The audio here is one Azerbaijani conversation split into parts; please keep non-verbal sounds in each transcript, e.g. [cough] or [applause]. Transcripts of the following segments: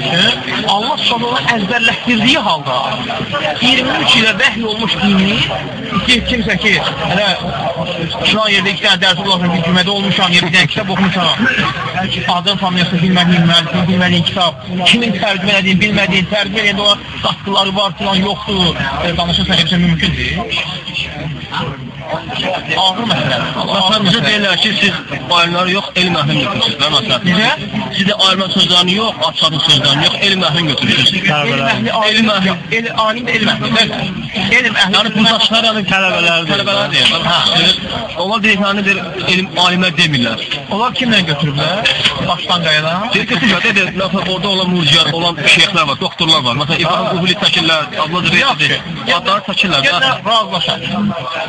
üçün Allah Subhanahu əzbərləşdirdiyi halda 23 ilə vəhy olmuş dini ki, kimsə ki, elə filan yerdə iki dənə dərs olarsa bir cümədə olmuşam, ya bir dənə kitab oxumuşam, adın familiyasını bilmədiyin, müəllifini bilmədiyin kitab, kimin tərcümə elədiyin, bilmədiyin, tərcümə eləyəndə olar, qatqıları var, filan yoxdur, e, danışırsan, hepsi mümkündür. Ağır məsələdir. Məsələn, bizə deyirlər ki, siz alimləri yox, elm əhlini götürürsünüz. Və məsələn, Necə? siz də alimlərin sözlərini yox, atçadın sözlərini yox, elm əhlini götürürsünüz. Elm əhli, alim əhli, el, alim də elm əhli. Elm əhli, Yəni bu saçlar yəni tələbələrdir. Tələbələr deyir. Hə. Onlar deyirlər bir elm alimlər demirlər. onlar kimlə götürüblər? Başdan qayadan. Deyir ki, deyir, məsələn, orada olan murciyyat, olan şeyxlər var, doktorlar var. Məsələn, İbrahim Uhuli çəkirlər, Abdullah Reysi adları çəkirlər. Gəl razılaşaq.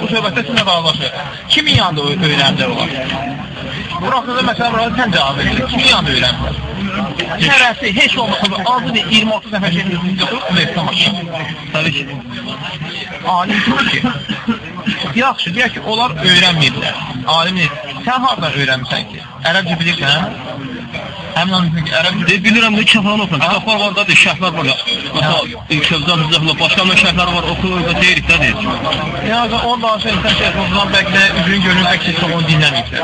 Bu söhbətdə sizinlə razılaşaq. Kimin yanında öy- öyrəndilər onlar? Burası da məsələn, burada sən cavab verirsən. Kimin yanında öyrəndilər? Şərəfi heç olmasa da azı bir 20-30 nəfər şey universitetə maşın. Təbii ki. Alim kimdir ki? Yaxşı, deyək ki, onlar öyrənməyiblər. Alim deyil. Sən hardan öyrənmisən ki? Ərəbcə bilirsən? Həmin an ki, ərəbcə Deyir, bilirəm də kitablarını oxuyun. Kitablar var da, şərhlər var. Məsələn, Şevzan Rızaqlı başqa bir şərhlər var, oxuyur və deyirik də deyir. Yəni onu danışan insan yapımdan bəlkə də üzrün gönül bəlkə heç onu dinləməyiblər.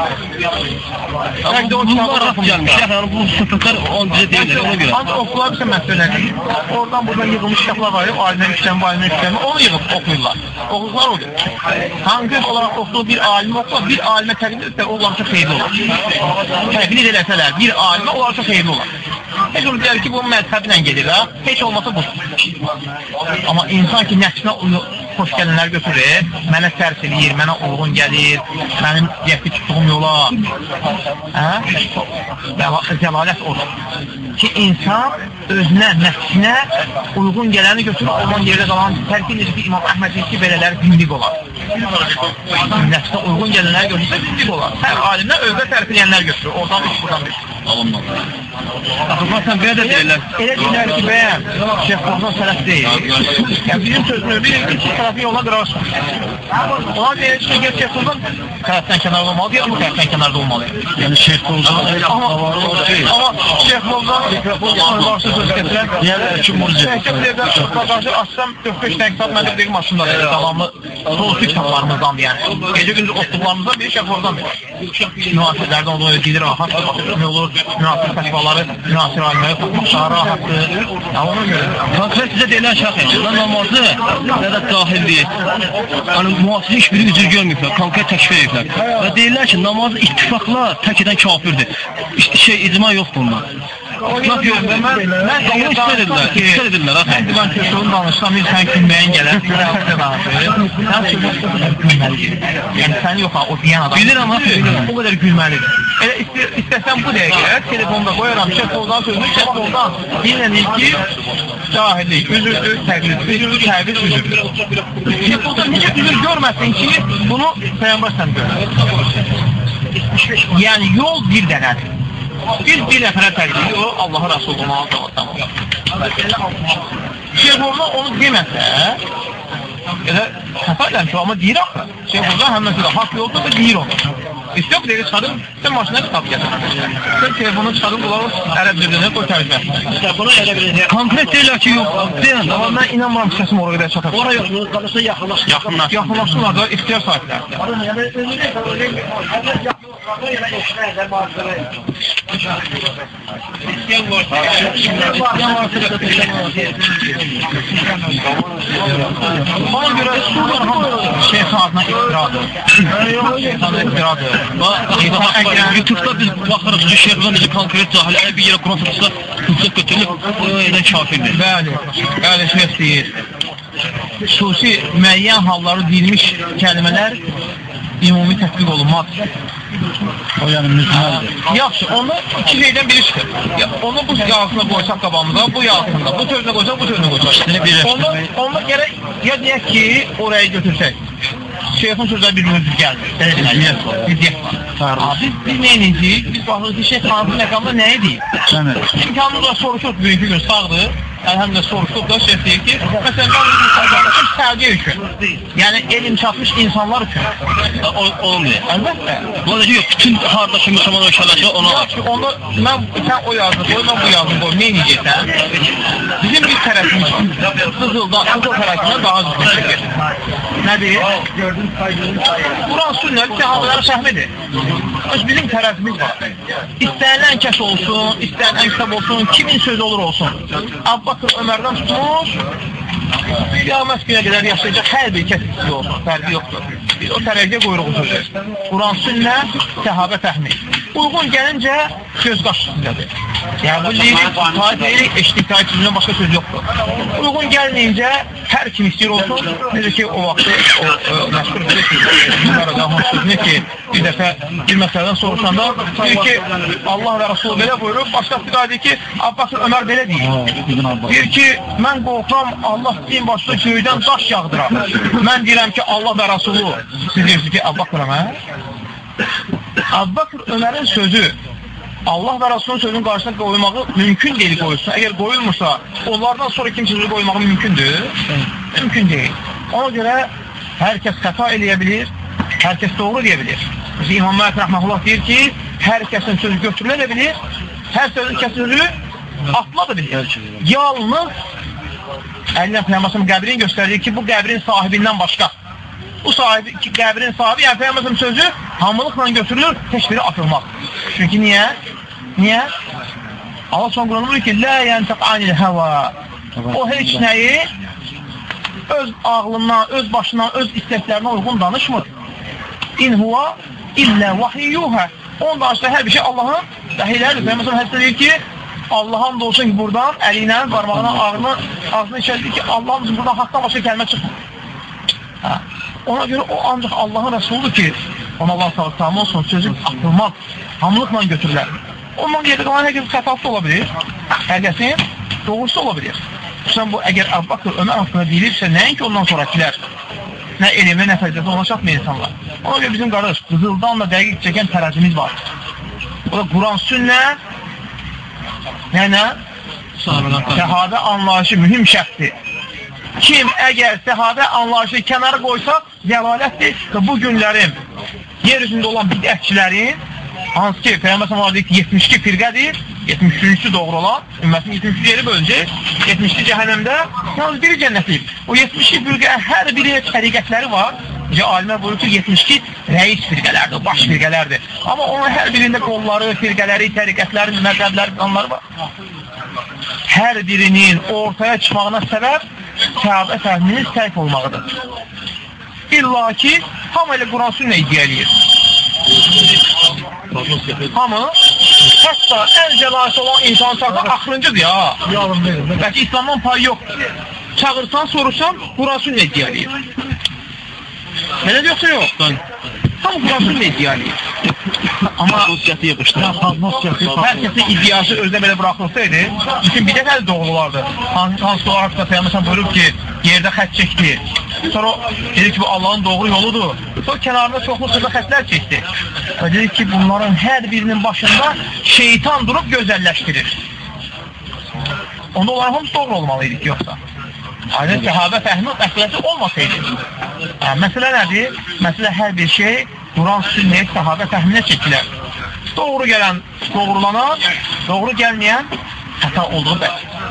Bəlkə o kitabı rast gəlmiş. Yəni bu söhbətlər on bizə deyirlər, ona görə. Ancaq oxular bilsə məsələdir. Oradan buradan yığılmış kitablar var ya, alimdən işləm, alimdən işləm, onu yığıb oxuyurlar. Oxuqlar odur. Konkret olaraq oxuduğu bir alimi oxular, bir alimə təqdim etsə, onlar üçün xeyirli olur. Təqlid eləsələr, bir alimə üçün xeyirli olur. Heç onu deyər ki, bu məzhəblə gedir ha. Heç olmasa bu. Amma insan ki, nəfsinə xoş gələnlər götürür, mənə sərs eləyir, mənə uyğun gəlir, mənim yəqi tutduğum yola, hə? Zəla- Zəlalət odur. Ki, insan özünə, nəfsinə uyğun gələni götürür, olan yerdə qalan tərk edir ki, İmam Əhmədin ki, belələr günlük olar. Nəfsinə uyğun gələnlər götürsə günlük olar. Hər alimdən özə tərk edənlər götürür, oradan üç, buradan üç. Alınmaz. Axı sən belə də deyirlər. Elə deyirlər ki, bəyəm, Şeyh Qazan sələf deyil. Yəni, bizim sözümü bilir ki, iki tərəfi yola qırarsan. Ona deyir ki, gel Şeyh Qazan tərəfdən kənarda olmalı, deyir, bu tərəfdən kənarda olmalı. Yəni Şeyx Qozan Amma, amma Şeyh Qazan varsa söz gətirən, Deyirlər ki, murciə. Şəhkət deyirlər, qardaşı açsam 4-5 dənə kitab məndə bir maşında deyir, davamlı soğuqlu kitablarımızdan yəni. Gecə gündüz oxuduqlarımızdan biri Şeyh Qazan müasirlərdən olduğu edilir, rahat ne olur, müasir fətvaları, müasir alimləri daha rahatdır. Ya ona görə. Konkret sizə deyilən şəxs, nə namazı, nə də cahilliyi. Yəni müasir heç biri üzr görməyiblər, konkret təşkil ediblər. Və deyirlər ki, namazı ittifaqla tək edən kafirdir. Şey icma yoxdur ondan. İttifaq yoxdur. Mən, mən Onu istədirlər, istədirlər. Mən divan köşəğini danışsam, sən gülməyin gələr, də danışır. Sən sözü gülməlidir. Yəni sən yox ha, o deyən adam. Bilirəm, bilirəm. O qədər gülməlidir. Elə istə, istəsən bu dəqiqə telefonda qoyaram, şəf oldan sözünü, şəf oldan dinlənir ki, cahillik, üzürdür, təqlid, üzürdür, təqlid, üzürdür. Şəf oldan necə üzür görməsin ki, bunu Peyğəmbər sən görür. Yəni yol bir dənədir. Biz bir nəfərə təqlid, o Allahı Rasuluna tamam. Şeyh Orman onu deməsə, elə xəfə eləmiş, amma deyir axı. Şeyh Orman həm məsələ haqq yolda da deyir onu. İstiyor ki, çıxarım, sən maşına kitab gətir. Sən telefonu çıxarım, bunları ərəb dilində qoy tərcümə. Bunu elə biləcək. Konkret deyirlər ki, yox, deyən. Amma mən inanmıram ki, səsim oraya qədər çatar. Ora yox, qalırsa yaxınlaş. Yaxınlaş. Yaxınlaşsınlar da ixtiyar sahiblərdir. Ona görə şeyh adına iftiradır. [laughs] Şeyhana iftiradır. YouTube-da biz baxırıq şeyxlər necə konkret cahil, əgər bir yerə Quran satırsa, hüccət götürülüb, o edən kafirdir. Bəli, bəli, şeyh deyir. Xüsusi müəyyən halları deyilmiş kəlmələr ümumi tətbiq olunmaz. O yəni müzməldir. Yaxşı, onu iki şeydən biri çıxır. Ya, onu bu yazısına qoysaq qabağımıza, bu yazısında, bu sözünə qoysaq, bu sözünə qoysaq. Onu, onu gərək, ya deyək ki, oraya götürsək. Şeyxin sözləri bir-birinə düz gəlmir. Bir deyək. Ha, biz, biz neyniyik? Biz baxırıq ki, şeyh hansı məqamda nəyi deyib? İmkanımız var soruşuq bugünkü gün sağdır. Əlhəmdə soruşuq da şeyh deyir ki, məsələn, bir insanlar təbliğ üçün, yəni elm çatmış insanlar üçün. O- Olmuyor. Əlbəttə. Bu da yok bütün hardaki Müslüman ölkələrdə ona var. Yaxşı, onda mən sən o yazdı qoy, mən bu yazdı qoy. Nə edəcəksən? Bizim bir tərəfimiz Qızılda, Qızıl tərəfindən daha düzgün. Nədir? Quran sünnət səhabələrə şəhmidir. Öz bizim tərəfimiz var. İstənilən kəs olsun, istənilən kitab olsun, kimin sözü olur olsun. Abbaqır Ömərdən tutmuş, qiyamət günə qədər yaşayacaq hər bir kəs olsun, fərqi yoxdur. Biz o tərəziyə quyruğu sözü. Quran sünnət, səhabə fəhmi. Uyğun gəlincə göz qaş üstündədir. Yəni bu lirik, itaat edirik, eşit itaat sözündən başqa söz yoxdur. Uyğun gəlməyincə hər kim istəyir olsun, necə ki o vaxtı o, o məşhur Qarada sözünü ki, bir dəfə bir məsələdən soruşanda deyir ki, Allah və Rasul belə buyurub, başqası da deyir ki, Abbasır Ömər belə deyir. Deyir ki, mən qorxuram Allah din başda göydən daş yağdırar. Mən deyirəm ki, Allah və Rasulü. Siz deyirsiniz ki, Abbaqır Ömər. Abbaqır Ömərin sözü Allah və Rasulun sözünün qarşısına qoymağı mümkün deyil qoyulsun. Əgər qoyulmursa, onlardan sonra kim sözü qoymağı mümkündür? Mümkün deyil. Ona görə hər kəs xəta eləyə bilir, hər kəs doğru deyə bilir. Mesela İmam Məhət Rəhməhullah deyir ki, hər kəsin sözü götürülə də bilir, hər sözün kəsözü atla da bilir. Yalnız Əlindən Peyğəmbərin qəbrini göstərir ki, bu qəbrin sahibindən başqa. Bu sahibi, qəbrin sahibi, yəni Peyğəmbərin sözü hamılıqla götürülür, heç biri atılmaz. Çünki niyə? Niyə? Allah son Qur'anı buyur ki, Lə yəntəq anil həva. O heç nəyi öz ağlından, öz başından, öz istəklərinə uyğun danışmır. İn huva illə vahiyyuhə. Onun danışdığı hər bir şey Allahın vəhiyləridir. Peyğəmbər hədisdə deyir ki, Allah'ın da olsun ki buradan əlinə, qarmağına, ağzına, ağzına içəridir ki, Allah'ın buradan haqdan başqa kəlmə çıxmır. Hə. Ona görə o ancaq Allahın rəsuludur ki, ona Allah sağ tamam olsun, sözü atılmaz, hamılıqla götürürlər. Ondan geri qalan hər kəsin xətası ola bilir, hər kəsin doğrusu ola bilir. Xüsusən bu, əgər Əbbaqır Ömər haqqında deyilirsə, nəinki ondan sonrakilər, nə elmə, nə fəziyyətə ona çatmıyor insanlar. Ona görə bizim qardaş, qızıldan da dəqiq çəkən tərəzimiz var. O da Quran sünnə, Yəni, səhabə anlayışı mühüm şərtdir. Kim əgər səhabə anlayışı kənara qoysa, zəlalətdir və bu günlərin yer üzündə olan bidətçilərin, hansı ki, deyik ki, 72 firqədir, 73-cü doğru olan, ümmətin 73 yeri böləcək, 72 cəhənnəmdə, yalnız biri cənnətlik. O 72 firqə, hər biri təriqətləri var, Necə alimə buyurur ki, 72 rəis firqələrdir, baş firqələrdir. Amma onun hər birində qolları, firqələri, təriqətləri, məzəbləri, qanları var. Hər birinin ortaya çıxmağına səbəb səhabə fəhminin səhv olmağıdır. İlla ki, hamı elə Quran sünnə iddia eləyir. Hamı, hətta ən cəlaisi olan insan çağırsa axırıncıdır ya. Bəlkə İslamdan payı yoxdur. Çağırsan, soruşsan, Quran sünnə iddia eləyir. Belə yoxsa yox? Tam iddia eləyir. Amma Rusiyyəti yığışdı. hər kəsin iddiası özdə belə buraxılsaydı, bütün bir dəfə də doğrulardı. Hansı hansı olaraq da Peyğəmbər buyurub ki, yerdə xətt çəkdi. Sonra dedi ki, bu Allahın doğru yoludur. Sonra kənarında çoxlu xırda xəttlər çəkdi. Və dedi ki, bunların hər birinin başında şeytan durub gözəlləşdirir. Onda onların hamısı doğru olmalıydı ki, yoxsa. Aydın səhabə fəhmi məsələsi olmasaydı. Hə, məsələ nədir? Məsələ hər bir şey Quran sünnəyə, səhabə fəhminə çəkilər. Doğru gələn doğrulanan, doğru gəlməyən xəta olduğu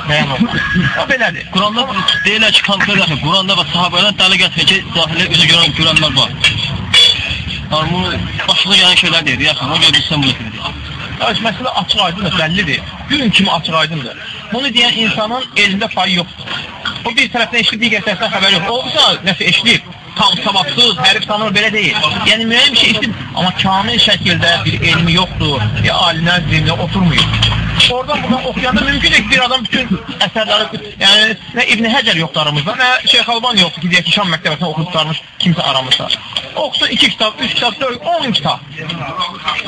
bəyan olur. O belədir. Quranda deyirlər ki, konkret yaxın, Quranda və sahabələrdən dəli gətirir ki, daxilə üzü görən görənlər var. Bu başına gələn şeylər deyir, yaxın, o görə sən bunu deyir. Öz məsələ açıq aydındır, bəllidir. Gün kimi açıq aydındır. Bunu deyən insanın elində payı yoxdur. O bir tərəfdən eşlib, digər tərəfdən xəbər yox. Olsa nəsə eşlib, tam savadsız, hərif tanır, belə deyil. Yəni müəyyən bir şey eşlib, amma kamil şəkildə bir elmi yoxdur, ya alimlər zilində oturmuyur. Oradan buradan oxuyanda mümkün ki, bir adam bütün əsərləri, yəni nə İbn Həcər yoxdur aramızda, nə Şeyx Alban yoxdur ki, deyək ki, Şam məktəbəsində oxuyub tutarmış kimsə aramızda. Oxusa iki kitab, üç kitab, dörd, on kitab.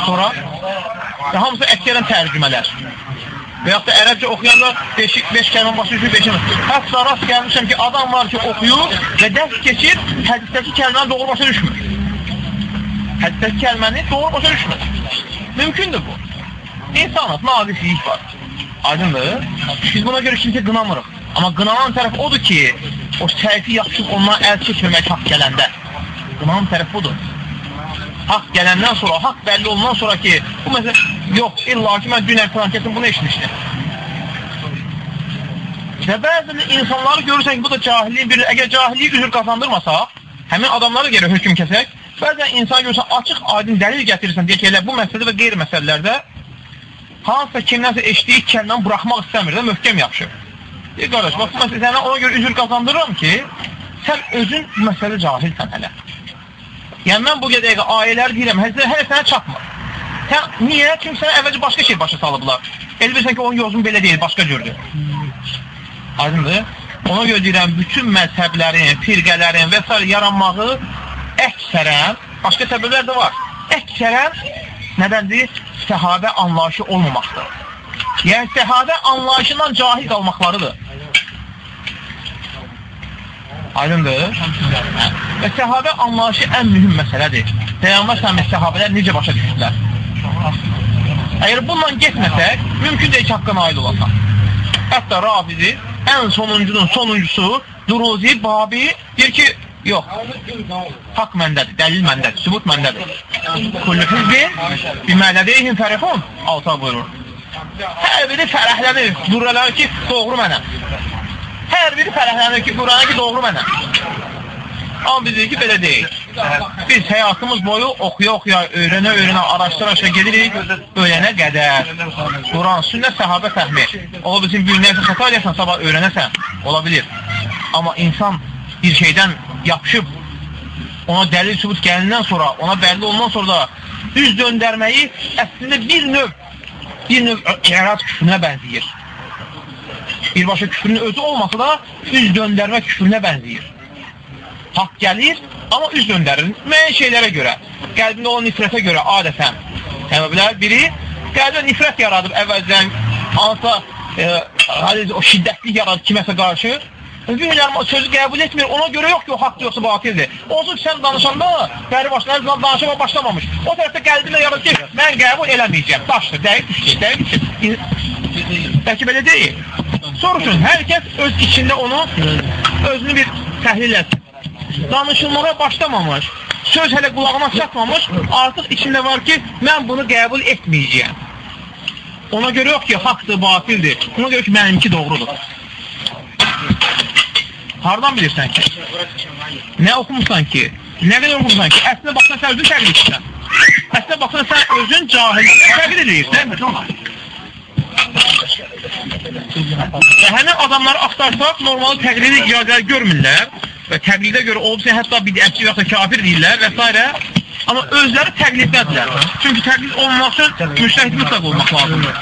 Sonra hamısı əksərən tərcümələr. Və yaxud da ərəbcə oxuyanlar 5 5 kəlmə başa düşür, 5 Hətta rast gəlmişəm ki, adam var ki, oxuyur və dərs keçir, hədisdəki kəlmələr doğru başa düşmür. həddəki kəlməni doğru başa düşmür. Mümkündür bu. İnsanat, nazislik var. Aydındır. Biz buna görə kimsə qınamırıq. Amma qınanan tərəf odur ki, o səhəfi yapışıb ondan əl çəkməmək haqq gələndə. Qınanan tərəf budur. Haqq gələndən sonra, haqq bəlli olundan sonra ki, bu məsələ, yox, illa ki, mən dünən filan kəsin bunu eşitmişdim. Və bəzən insanları görürsən ki, bu da cahilliyin bir, əgər cahilliyi üzür qazandırmasaq, həmin adamlara görə hökm kəsək, bəzən insan görürsən, açıq, aydın dəlil gətirirsən, deyək ki, elə bu məsələdə və qeyri məsələlərdə hansısa kimdənsə eşitdiyi kəlməni buraxmaq istəmir də, möhkəm yapışır. Deyir, qardaş, bax, bu məsələ sənə ona görə üzür qazandırıram ki, sən özün bu məsələ cahilsən hələ. Yəni, mən bu qədəyə ayələr deyirəm, hələ, hələ sənə çatmır. Sən, niyə? Çünki sənə əvvəlcə başqa şey başa salıblar. El bilirsən ki, onun yozun belə deyil, başqa cürdür. Aydındır? Ona görə deyirəm, bütün məzhəblərin, firqələrin və s. yaranmağı əksərən, başqa səbəblər də var, əksərən nədəndir? Səhabə anlayışı olmamaqdır. Yəni, səhabə anlayışından cahil qalmaqlarıdır. Aydındır? Və səhabə anlayışı ən mühüm məsələdir. Peyğəmbər səhəmin səhabələr necə başa düşürlər? Əgər bununla getməsək, mümkün deyil ki, haqqına aid olasan. Hətta Rafizi ən sonuncunun sonuncusu Duruzi, Babi deyir ki, yox, haqq məndədir, dəlil məndədir, sübut məndədir. Kullu hizbin bimələdeyhim fərihun, alta buyurur. Hər biri fərəhlənir, dururlar ki, doğru mənəm. Hər biri fərəhlənir ki, dururlar ki, doğru mənəm. Amma biz deyik ki, belə deyil. Biz həyatımız boyu oxuya-oxuya, öyrənə-öyrənə, araşdıra-araşdıra gedirik, öyrənə qədər. Quran, sünnət, səhabə fəhmi. Ola bizim bir nəyəsə xəta eləyəsən, sabah öyrənəsən, ola bilir. Amma insan bir şeydən yapışıb, ona dəlil sübut gəlindən sonra, ona bəlli ondan sonra da üz döndərməyi əslində bir növ, bir növ ərad küfrünə bənziyir. Birbaşa küfrün özü olmasa da üz döndərmə küfrünə bənziyir. Haqq gəlir, amma üz döndərir. Müəyyən şeylərə görə, qəlbində olan nifrətə görə adətən. Səbəblər biri qəlbində nifrət yaradıb əvvəldən, hansısa e, o şiddətli yaradıb kiməsə qarşı. Mühürlər sözü qəbul etmir, ona görə yox ki, o haqdır yoxsa batildir. Olsun ki, sən danışanda bəri başlar, danışama başlamamış. O tərəfdə qəlbində yaradır ki, mən qəbul eləməyəcəm. Daşdır, dəqiq düşür, dəqiq düşür. Bəlkə belə deyil. Soruşun, hər kəs öz içində onu, özünü bir təhlil etsin danışılmağa başlamamış, söz hələ qulağına çatmamış, artıq içində var ki, mən bunu qəbul etməyəcəyəm. Ona görə yox ki, haqdır, batildir. Ona görə ki, mənimki doğrudur. Hardan bilirsən ki? Nə oxumusan ki? Nə qədər oxumusan ki? Əslində baxsan sən özün təqlid edirsən. Əslində baxsan sən özün cahilliklə təqlid edirsən. Və həmin adamları axtarsaq, normalı təqlidi icazələr görmürlər və təqlidə görə olubsa hətta bidətçi və ya kafir deyirlər və s. Amma özləri təqliddədirlər. Çünki təqlid olmamaq üçün müştəhid mütləq olmaq lazımdır.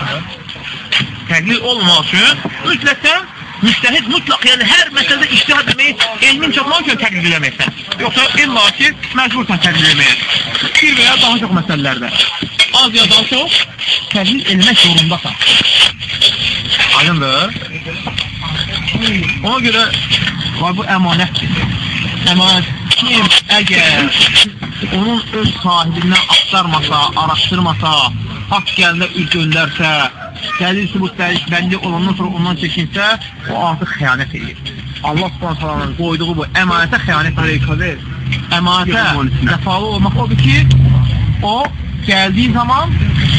Təqlid olmamaq üçün mütləqdən müştəhid mütləq, yəni hər məsələdə iştihad etməyi, elmin çatmaq üçün təqlid eləməkdən. Yoxsa illa ki, məcbursan təqlid eləməyə. Bir və ya daha çox məsələlərdə. Az ya daha çox təqlid eləmək zorundasan. Aydındır? Ona görə var bu əmanətdir. Əmanət kim əgər onun öz sahibindən axtarmasa, araşdırmasa, haqq gəldə üz göndərsə, dəlil sübut bəlli olandan sonra ondan çəkinsə, o artıq xəyanət edir. Allah subhanətələrin qoyduğu bu əmanətə xəyanət edir. Əmanətə vəfalı olmaq odur ki, o gəldiyi zaman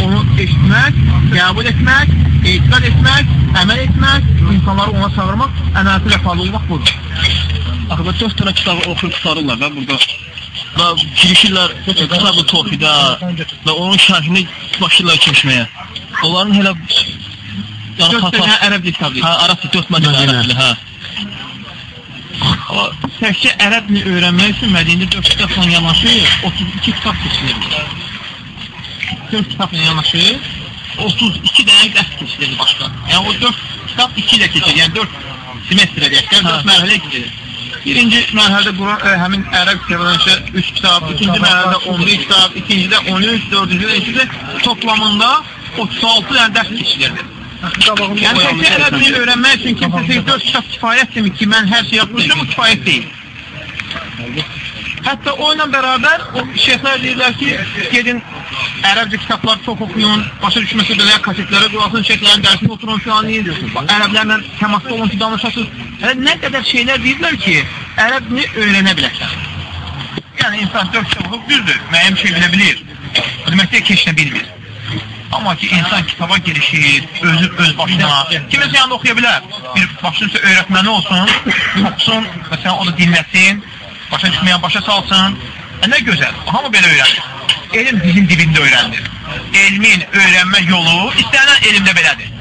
onu eşitmək, qəbul etmək, etiqad etmək, əməl etmək, insanları ona çağırmaq, əmanətə vəfalı olmaq budur. Axı çox dənə kitabı oxuyub tutarırlar da burada. Və girişirlər kitabı tofidə və onun şərhini başlayırlar keçməyə. Onların elə yəni xata hə, ərəb kitabı. Hə, arabca 4 mədəni ərəb dili, hə. Təkcə ərəb dilini öyrənmək üçün Mədinədə 4 kitabla yanaşı 32 kitab seçilir. 4 kitabla yanaşı 32 dənə dərs keçilir başqa. Yəni o 4 kitab 2 ilə keçir. Yəni 4 semestrə deyək, 4 mərhələ keçilir. Birinci mərhələdə Quran, ə, həmin ərəb kitablarınca 3 kitab, ikinci mərhələdə 11 kitab, ikincidə 13, dördüncüdə ikincide toplamında 36 dənə dərs keçilirdi. Yəni təkcə ərəb dilini öyrənmək üçün kimsə 4 kitab kifayətdirmi ki, mən hər şey yapmışam, bu kifayət deyil. Hətta o ilə bərabər o şeyxlər deyirlər ki, gedin ərəbcə kitablar çox oxuyun, başa düşməsə belə kasetlərə qulaq asın, şeyxlərin dərsində oturun filan niyə ediyorsunuz? Bax, ərəblərlə təmasda olun ki, danışasınız. Hələ nə qədər şeylər deyirlər ki, ərəbini öyrənə bilərsən. Yəni insan dörd şey olub düzdür, müəyyən şey bilə bilir. Demək deyil, keçinə bilmir. Amma ki, insan kitaba girişir, özü öz başına, kiməsə yanında oxuya bilər. Bir başın üstə öyrətməni olsun, oxusun, məsələn, o da dinləsin, başa düşməyən başa salsın. E, nə gözəl, hamı belə öyrənir. Elm dizin dibində öyrənir. Elmin öyrənmə yolu istənilən elmdə belədir.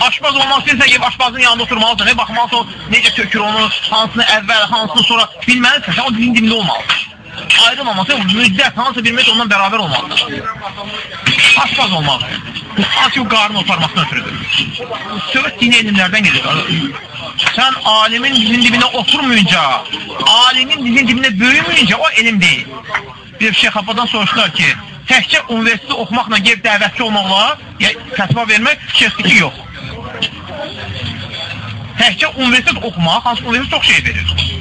Aşpaz olmaq istəyirsən ki, aşpazın yanında oturmalısan, ne baxmalısan o necə tökür onu, hansını əvvəl, hansını sonra bilməlisən, sən o dizin dibində olmalısan. Ayrılmaması, müddət, hansı bir müddət ondan bərabər olmalıdır. Aşpaz olmaq. Hansı o qarnı otarmasına ötürüdür. Söhbət dini elmlərdən gedir. Sən alimin dizin dibində oturmayınca, alimin dizin dibində böyüməyince o elm deyil. Bir Şeyh Abbadan soruşdular ki, təkcə universiteti oxumaqla gelib dəvətçi olmaq olar, ya fətva vermək, şeyxdiki yox. Təkcə universitet oxumaq, hansı universitet çox şey verir.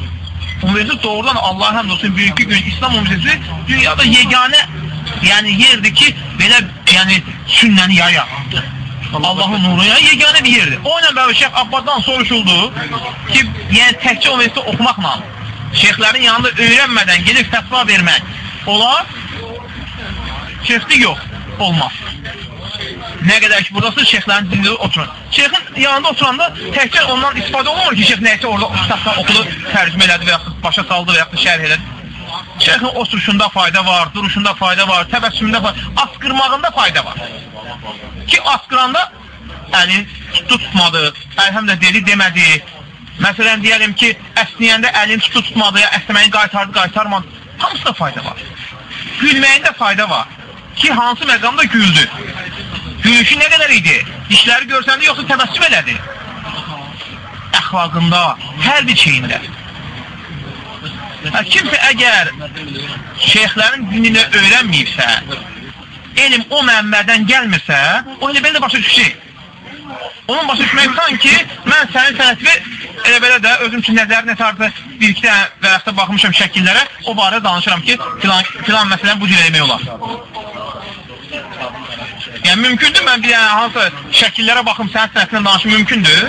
Universitet doğrudan Allah həmd olsun bugünkü gün İslam Universiteti dünyada yeganə yəni yerdir ki, belə yəni sünnəni yaya. Allahın nuruna yeganə bir yerdir. O ilə bərabər Şeyx Abbaddan soruşuldu ki, yəni təkcə universitet oxumaqla şeyxlərin yanında öyrənmədən gedib fətva vermək olar? Şeyxli yox, olmaz. Nə qədər ki, buradasın, şeyxlərin dində oturun. Şeyxin yanında oturanda təkcə ondan istifadə olmur ki, şeyx nəysə orada kitabdan oxudu, tərcümə elədi və yaxud başa saldı və yaxud şərh elədi. Şeyxin oturuşunda fayda var, duruşunda fayda var, təbəssümündə fayda var, askırmağında fayda var. Ki, askıranda əli tutdu tutmadı, əlhəmdə dedi demədi. Məsələn, deyəlim ki, əsniyəndə əlini tutdu tutmadı, ya əsnəməyi qaytardı, qaytarmadı. Hamısında fayda var. Gülməyində fayda var. Ki, hansı məqamda güldü. Gülüşü nə qədər idi? Dişləri görsəndə yoxsa təbəssüm elədi? Əxlaqında, hər bir şeyində. Hə, kimsə əgər şeyxlərin dinini öyrənməyibsə, elm o mənbədən gəlmirsə, o elə belə də başa düşür. Onun başa düşmək sanki mən sənin sənətini elə belə də özüm üçün nəzəri nəsardı bir iki dənə və yaxud da baxmışam şəkillərə, o barədə danışıram ki, filan, filan məsələn bu cür eləmək olar. Yəni mümkündür mən bir dənə hansı şəkillərə baxım sənin sənətindən danışım mümkündür.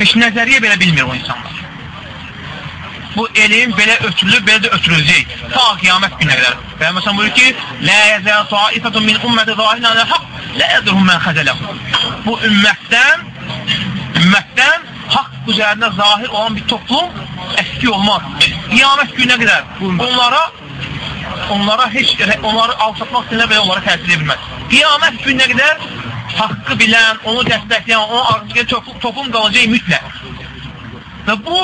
Heç nəzəriyyə belə bilmir o insanlar bu elm belə ötürülür, belə də ötürüləcək. Ta qiyamət gününə qədər. Peyğəmbər buyurur ki: "La yazal ta'ifatun min ummati zahirin ala haqq, la yadruhum man xazalahum." Bu ümmətdən ümmətdən haqq üzərində zahir olan bir toplum əski olmaz. Qiyamət gününə qədər onlara onlara heç onları alçatmaq istəyənlər belə onlara təsir edə bilməz. Qiyamət gününə qədər haqqı bilən, onu dəstəkləyən, onu arzuqayan toplum, toplum qalacaq mütləq. Və bu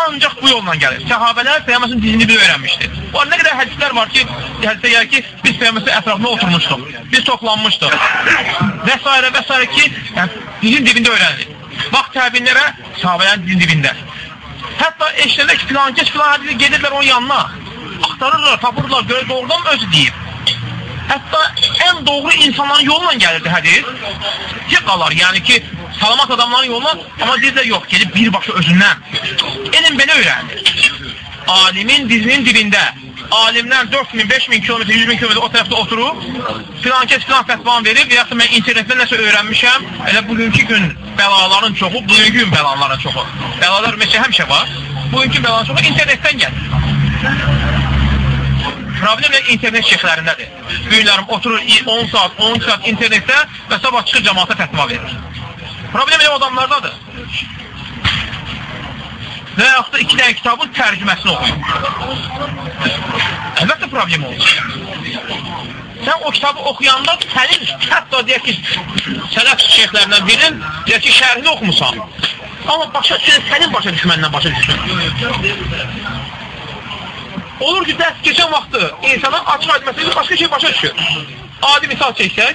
ancaq bu yolla gəlir. Səhabələr Peyğəmbərin dinini bir öyrənmişdi. O nə qədər hədislər var ki, hədisdə gəlir ki, biz Peyğəmbərin ətrafında oturmuşduq, biz toplanmışdıq və s. və s. ki, yəni, dinin dibində öyrənilir. Vaxt təbinlərə sahabələrin dinin dibində. Hətta eşlədə ki, filan keç, filan hədisi gedirlər onun yanına. Axtarırlar, tapırlar, görə doğrudan özü deyib. Hətta ən doğru insanların yolla gəlirdi hədis. Ki qalar, yəni ki, salamat adamların yoluna, amma deyirlər yox, gelib birbaşa özündən. Elm belə öyrənir. Alimin dizinin dibində, alimdən 4000, 5000 kilometr, 100 bin kilometr o tərəfdə oturub, filan kəs filan fətvan verir və yaxud mən internetdə nəsə öyrənmişəm, elə bugünkü gün bəlaların çoxu, bugünkü gün bəlaların çoxu. Bəlalar məsələn həmişə var, bugünkü bəlaların çoxu internetdən gəlir. Problem internet şeyxlərindədir. Günlərim oturur 10 saat, 10 saat internetdə və sabah çıxır cəmaata fətva verir. Problem elə adamlardadır. Və yaxud da iki dənə kitabın tərcüməsini oxuyur. Əlbəttə problem olur. Sən o kitabı oxuyanda sənin hətta deyək ki, sələf şeyxlərindən birinin deyək ki, şərhini oxumusan. Amma başa düşür, sənin başa düşməndən başa düşür. Olur ki, dərs keçən vaxtı insana açıq aydın məsələdə başqa şey başa düşür. Adi misal çəksək,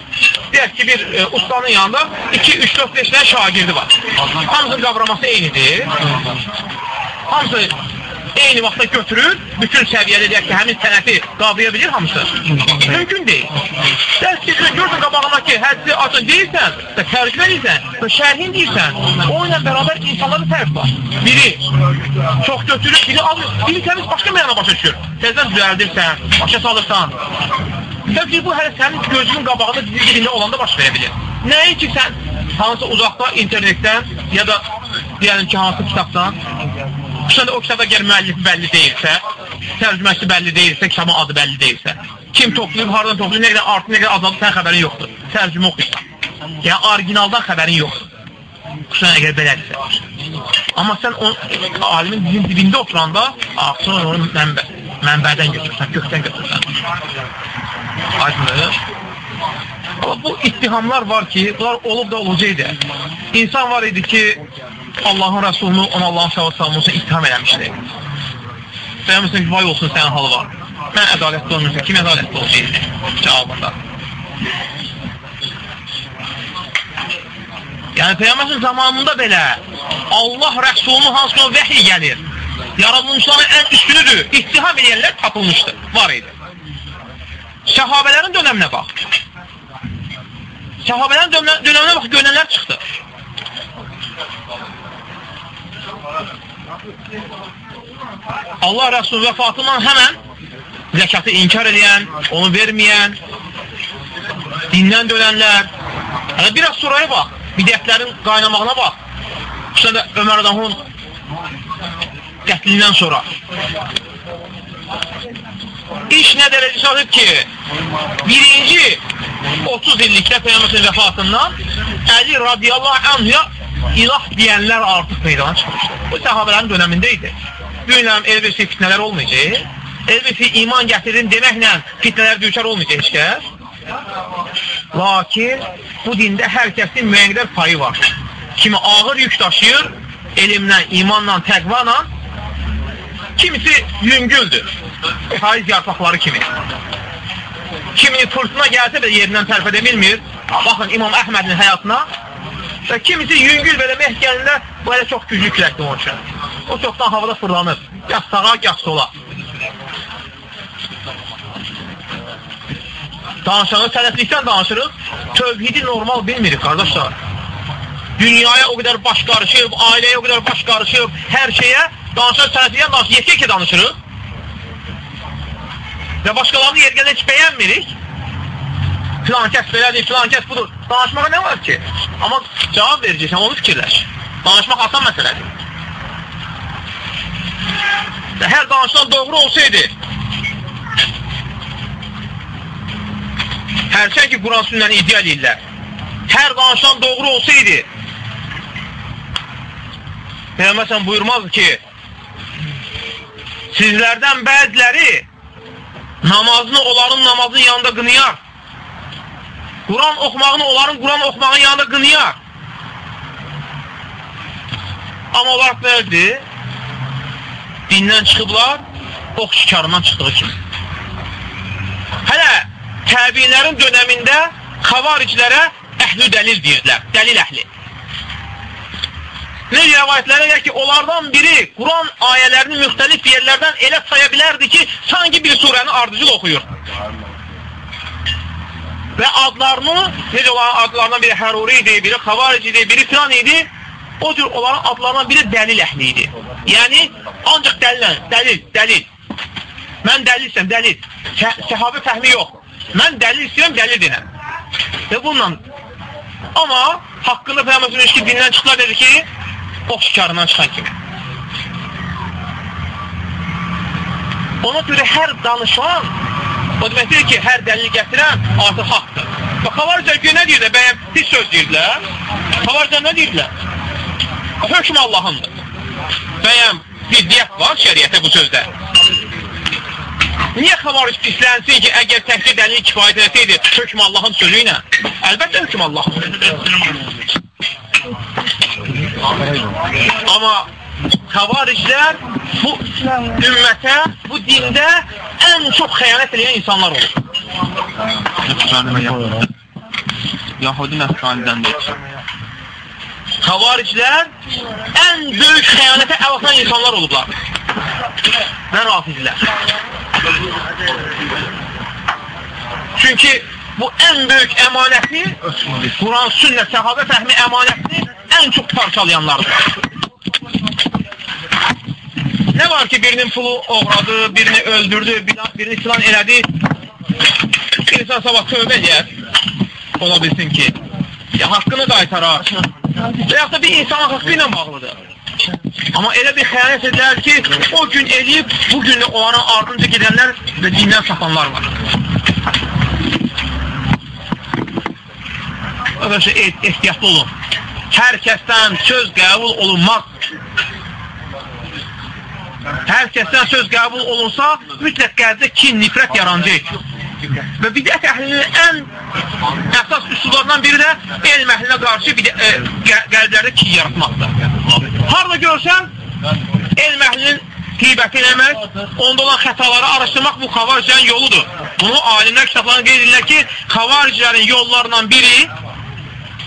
deyək ki, bir e, ustanın yanında 2, 3, 4, 5 dənə şagirdi var. Hamısının qavraması eynidir. Hamısı eyni vaxtda götürür, bütün səviyyədə deyək ki, həmin sənəti qavraya bilir hamısı. Mümkün deyil. Dərs keçirən görürsən qabağına ki, hədisi açın deyirsən, tərcümə edirsən, və şərhin deyirsən, o ilə bərabər insanların fərq var. Biri çox götürür, biri az, biri təmiz başqa mənada başa düşür. Təzdən düzəldirsən, başa salırsan. Təbii bu hələ sənin gözünün qabağında dizilində olanda baş verə bilir. Nəyi ki, sən hansı uzaqda internetdən ya da deyəlim ki, hansı kitabdan Xüsusən o kitabda gəl müəllifi bəlli deyilsə, tərcüməsi bəlli deyilsə, kitabın adı bəlli deyilsə, kim toplayıb, haradan toplayıb, nə qədər artı, nə qədər azaldı, sən xəbərin yoxdur. Tərcümə oxuyursan. Yəni, orijinaldan xəbərin yoxdur. Xüsusən əgər belədirsə. Amma sən o alimin dizin dibində oturanda, sonra onu mənbə, mənbədən götürürsən, gökdən götürürsən. Aydındır. Amma bu ittihamlar var ki, bunlar olub da olacaqdı. İnsan var idi ki, Allahın Rəsulunu, ona Allahın səvə salmışsın, ittiham eləmişdi. Deyəmirsən ki, vay olsun sənin halı var. Mən ədalətli olmuşsun, kim ədalətli olacaq cavabında. Yəni Peyğəmbərin zamanında belə Allah Rəsulunun hansına vəhiy gəlir. Yaradılmışların ən üstünüdür. İttiham edənlər tapılmışdır, var idi. Səhabələrin dönəminə bax. Səhabələrin dönəminə bax, görünənlər çıxdı. Allah Rəsulü vəfatından həmən zəkatı inkar edən, onu verməyən, dindən dönənlər, hələ biraz suraya bax, bidətlərin qaynamağına bax. Xüsusən də Ömər Adamın qətlindən sonra. İş nə dərəcə çatıb ki, birinci 30 illikdə Peyyəməsin vəfatından Əli radiyallahu anhuya ilah deyənlər artıq meydana çıxmışdı. Bu səhabələrin dönəmində idi. Günləm elbisi fitnələr olmayacaq. Elbisi iman gətirin deməklə fitnələr düçar olmayacaq heç kəs. Lakin bu dində hər kəsin müəyyən payı var. Kimi ağır yük daşıyır, elmlə, imanla, təqvanla, kimisi yüngüldür, faiz yarpaqları kimi. Kimini fırtına gəlsə də yerindən tərpədə bilmir. Baxın İmam Əhmədin həyatına və kimisi yüngül belə meh gəlinlər, bu elə çox güclü küləkdir onun üçün. O çoxdan havada fırlanır. Gah sağa, gah sola. Danışanı sələflikdən danışırıq. Tövhidi normal bilmirik, qardaşlar. Dünyaya o qədər baş qarışıb, ailəyə o qədər baş qarışıb, hər şeyə danışan sələflikdən danışırıq. Yekə-yekə danışırıq. Və başqalarını yergədə heç bəyənmirik. Filan kəs belədir, filan kəs budur. Danışmağa nə var ki? Amma cavab verəcəksən, onu fikirləş. Danışmaq asan məsələdir. Hər danışılan doğru olsaydı, hərçən ki, Quran sünnəni iddia edirlər, hər danışılan doğru olsaydı, Peyğəmbər buyurmaz ki, sizlərdən bəziləri namazını onların namazın yanında qınıyar. Quran oxumağını onların Quran oxumağın yanında qınıyar. Amma onlar belədir, dindən çıxıblar, ox şikarından çıxdığı kimi. Hələ təbiinlərin dönəmində xavariclərə əhlü dəlil deyirlər, dəlil əhli. Ne rivayətlərə gəlir ki, onlardan biri Quran ayələrini müxtəlif yerlərdən elə saya bilərdi ki, sanki bir surəni ardıcıl oxuyur. Və adlarını, necə olan adlarından biri Həruri idi, biri Xavaric idi, biri filan idi, o cür onların adlarından biri dəlil əhli idi. Yəni, ancaq dəlilən, dəlil, dəlil. Mən dəlilsəm, dəlil. Səh səhabə fəhmi yox. Mən dəlil istəyirəm, dəlil denəm. Və bununla, amma haqqında Peyğəmbər ki, dindən çıxdılar dedi ki, ox şikarından çıxan kimi. Ona görə hər danışan, o deməkdir ki, hər dəlil gətirən artıq haqdır. Və xavariclər ki, nə deyirlər? Bəyəm pis söz deyirlər. Xavariclər nə deyirlər? Hökm Allahındır. Bəyəm ziddiyyət var şəriətə bu sözdə. Niyə xavaric pislənsin ki, əgər təhsil dəlil kifayət etsəydi, hökm Allahın sözü ilə? Əlbəttə hökm Allahın. Amma xavariclər bu ümmətə, bu dində ən çox xəyanət edən insanlar olur. Yahudi nəsranidəndir. Xavariclər ən böyük xəyanətə əl atan insanlar olublar. və rafizlər. Çünki bu ən böyük əmanəti, Quran, sünnə, səhabə fəhmi əmanətini ən çox parçalayanlardır. Nə var ki, birinin pulu oğradı, birini öldürdü, birini filan elədi. İnsan sabah tövbə edər. Ola bilsin ki, ya, haqqını qaytarar. Və yaxud da bir insanın haqqı ilə bağlıdır. Amma elə bir xəyanət edilər ki, o gün eləyib, bu gün onların ardınca gedənlər və dindən sapanlar var. Arkadaşlar, ehtiyatlı olun. Hər kəsdən söz qəbul olunmaz. Hər kəsdən söz qəbul olunsa, mütləq qəlbdə kin, nifrət yaranacaq. Və bidət əhlinin ən əsas üsullarından biri də elm əhlinə qarşı bidə, e, qəlblərdə kin yaratmaqdır. Harada görsən, elm əhlinin qeybəti eləmək, onda olan xətaları araşdırmaq bu xavariclərin yoludur. Bunu alimlər kitablarına qeyd edirlər ki, xavariclərin yollarından biri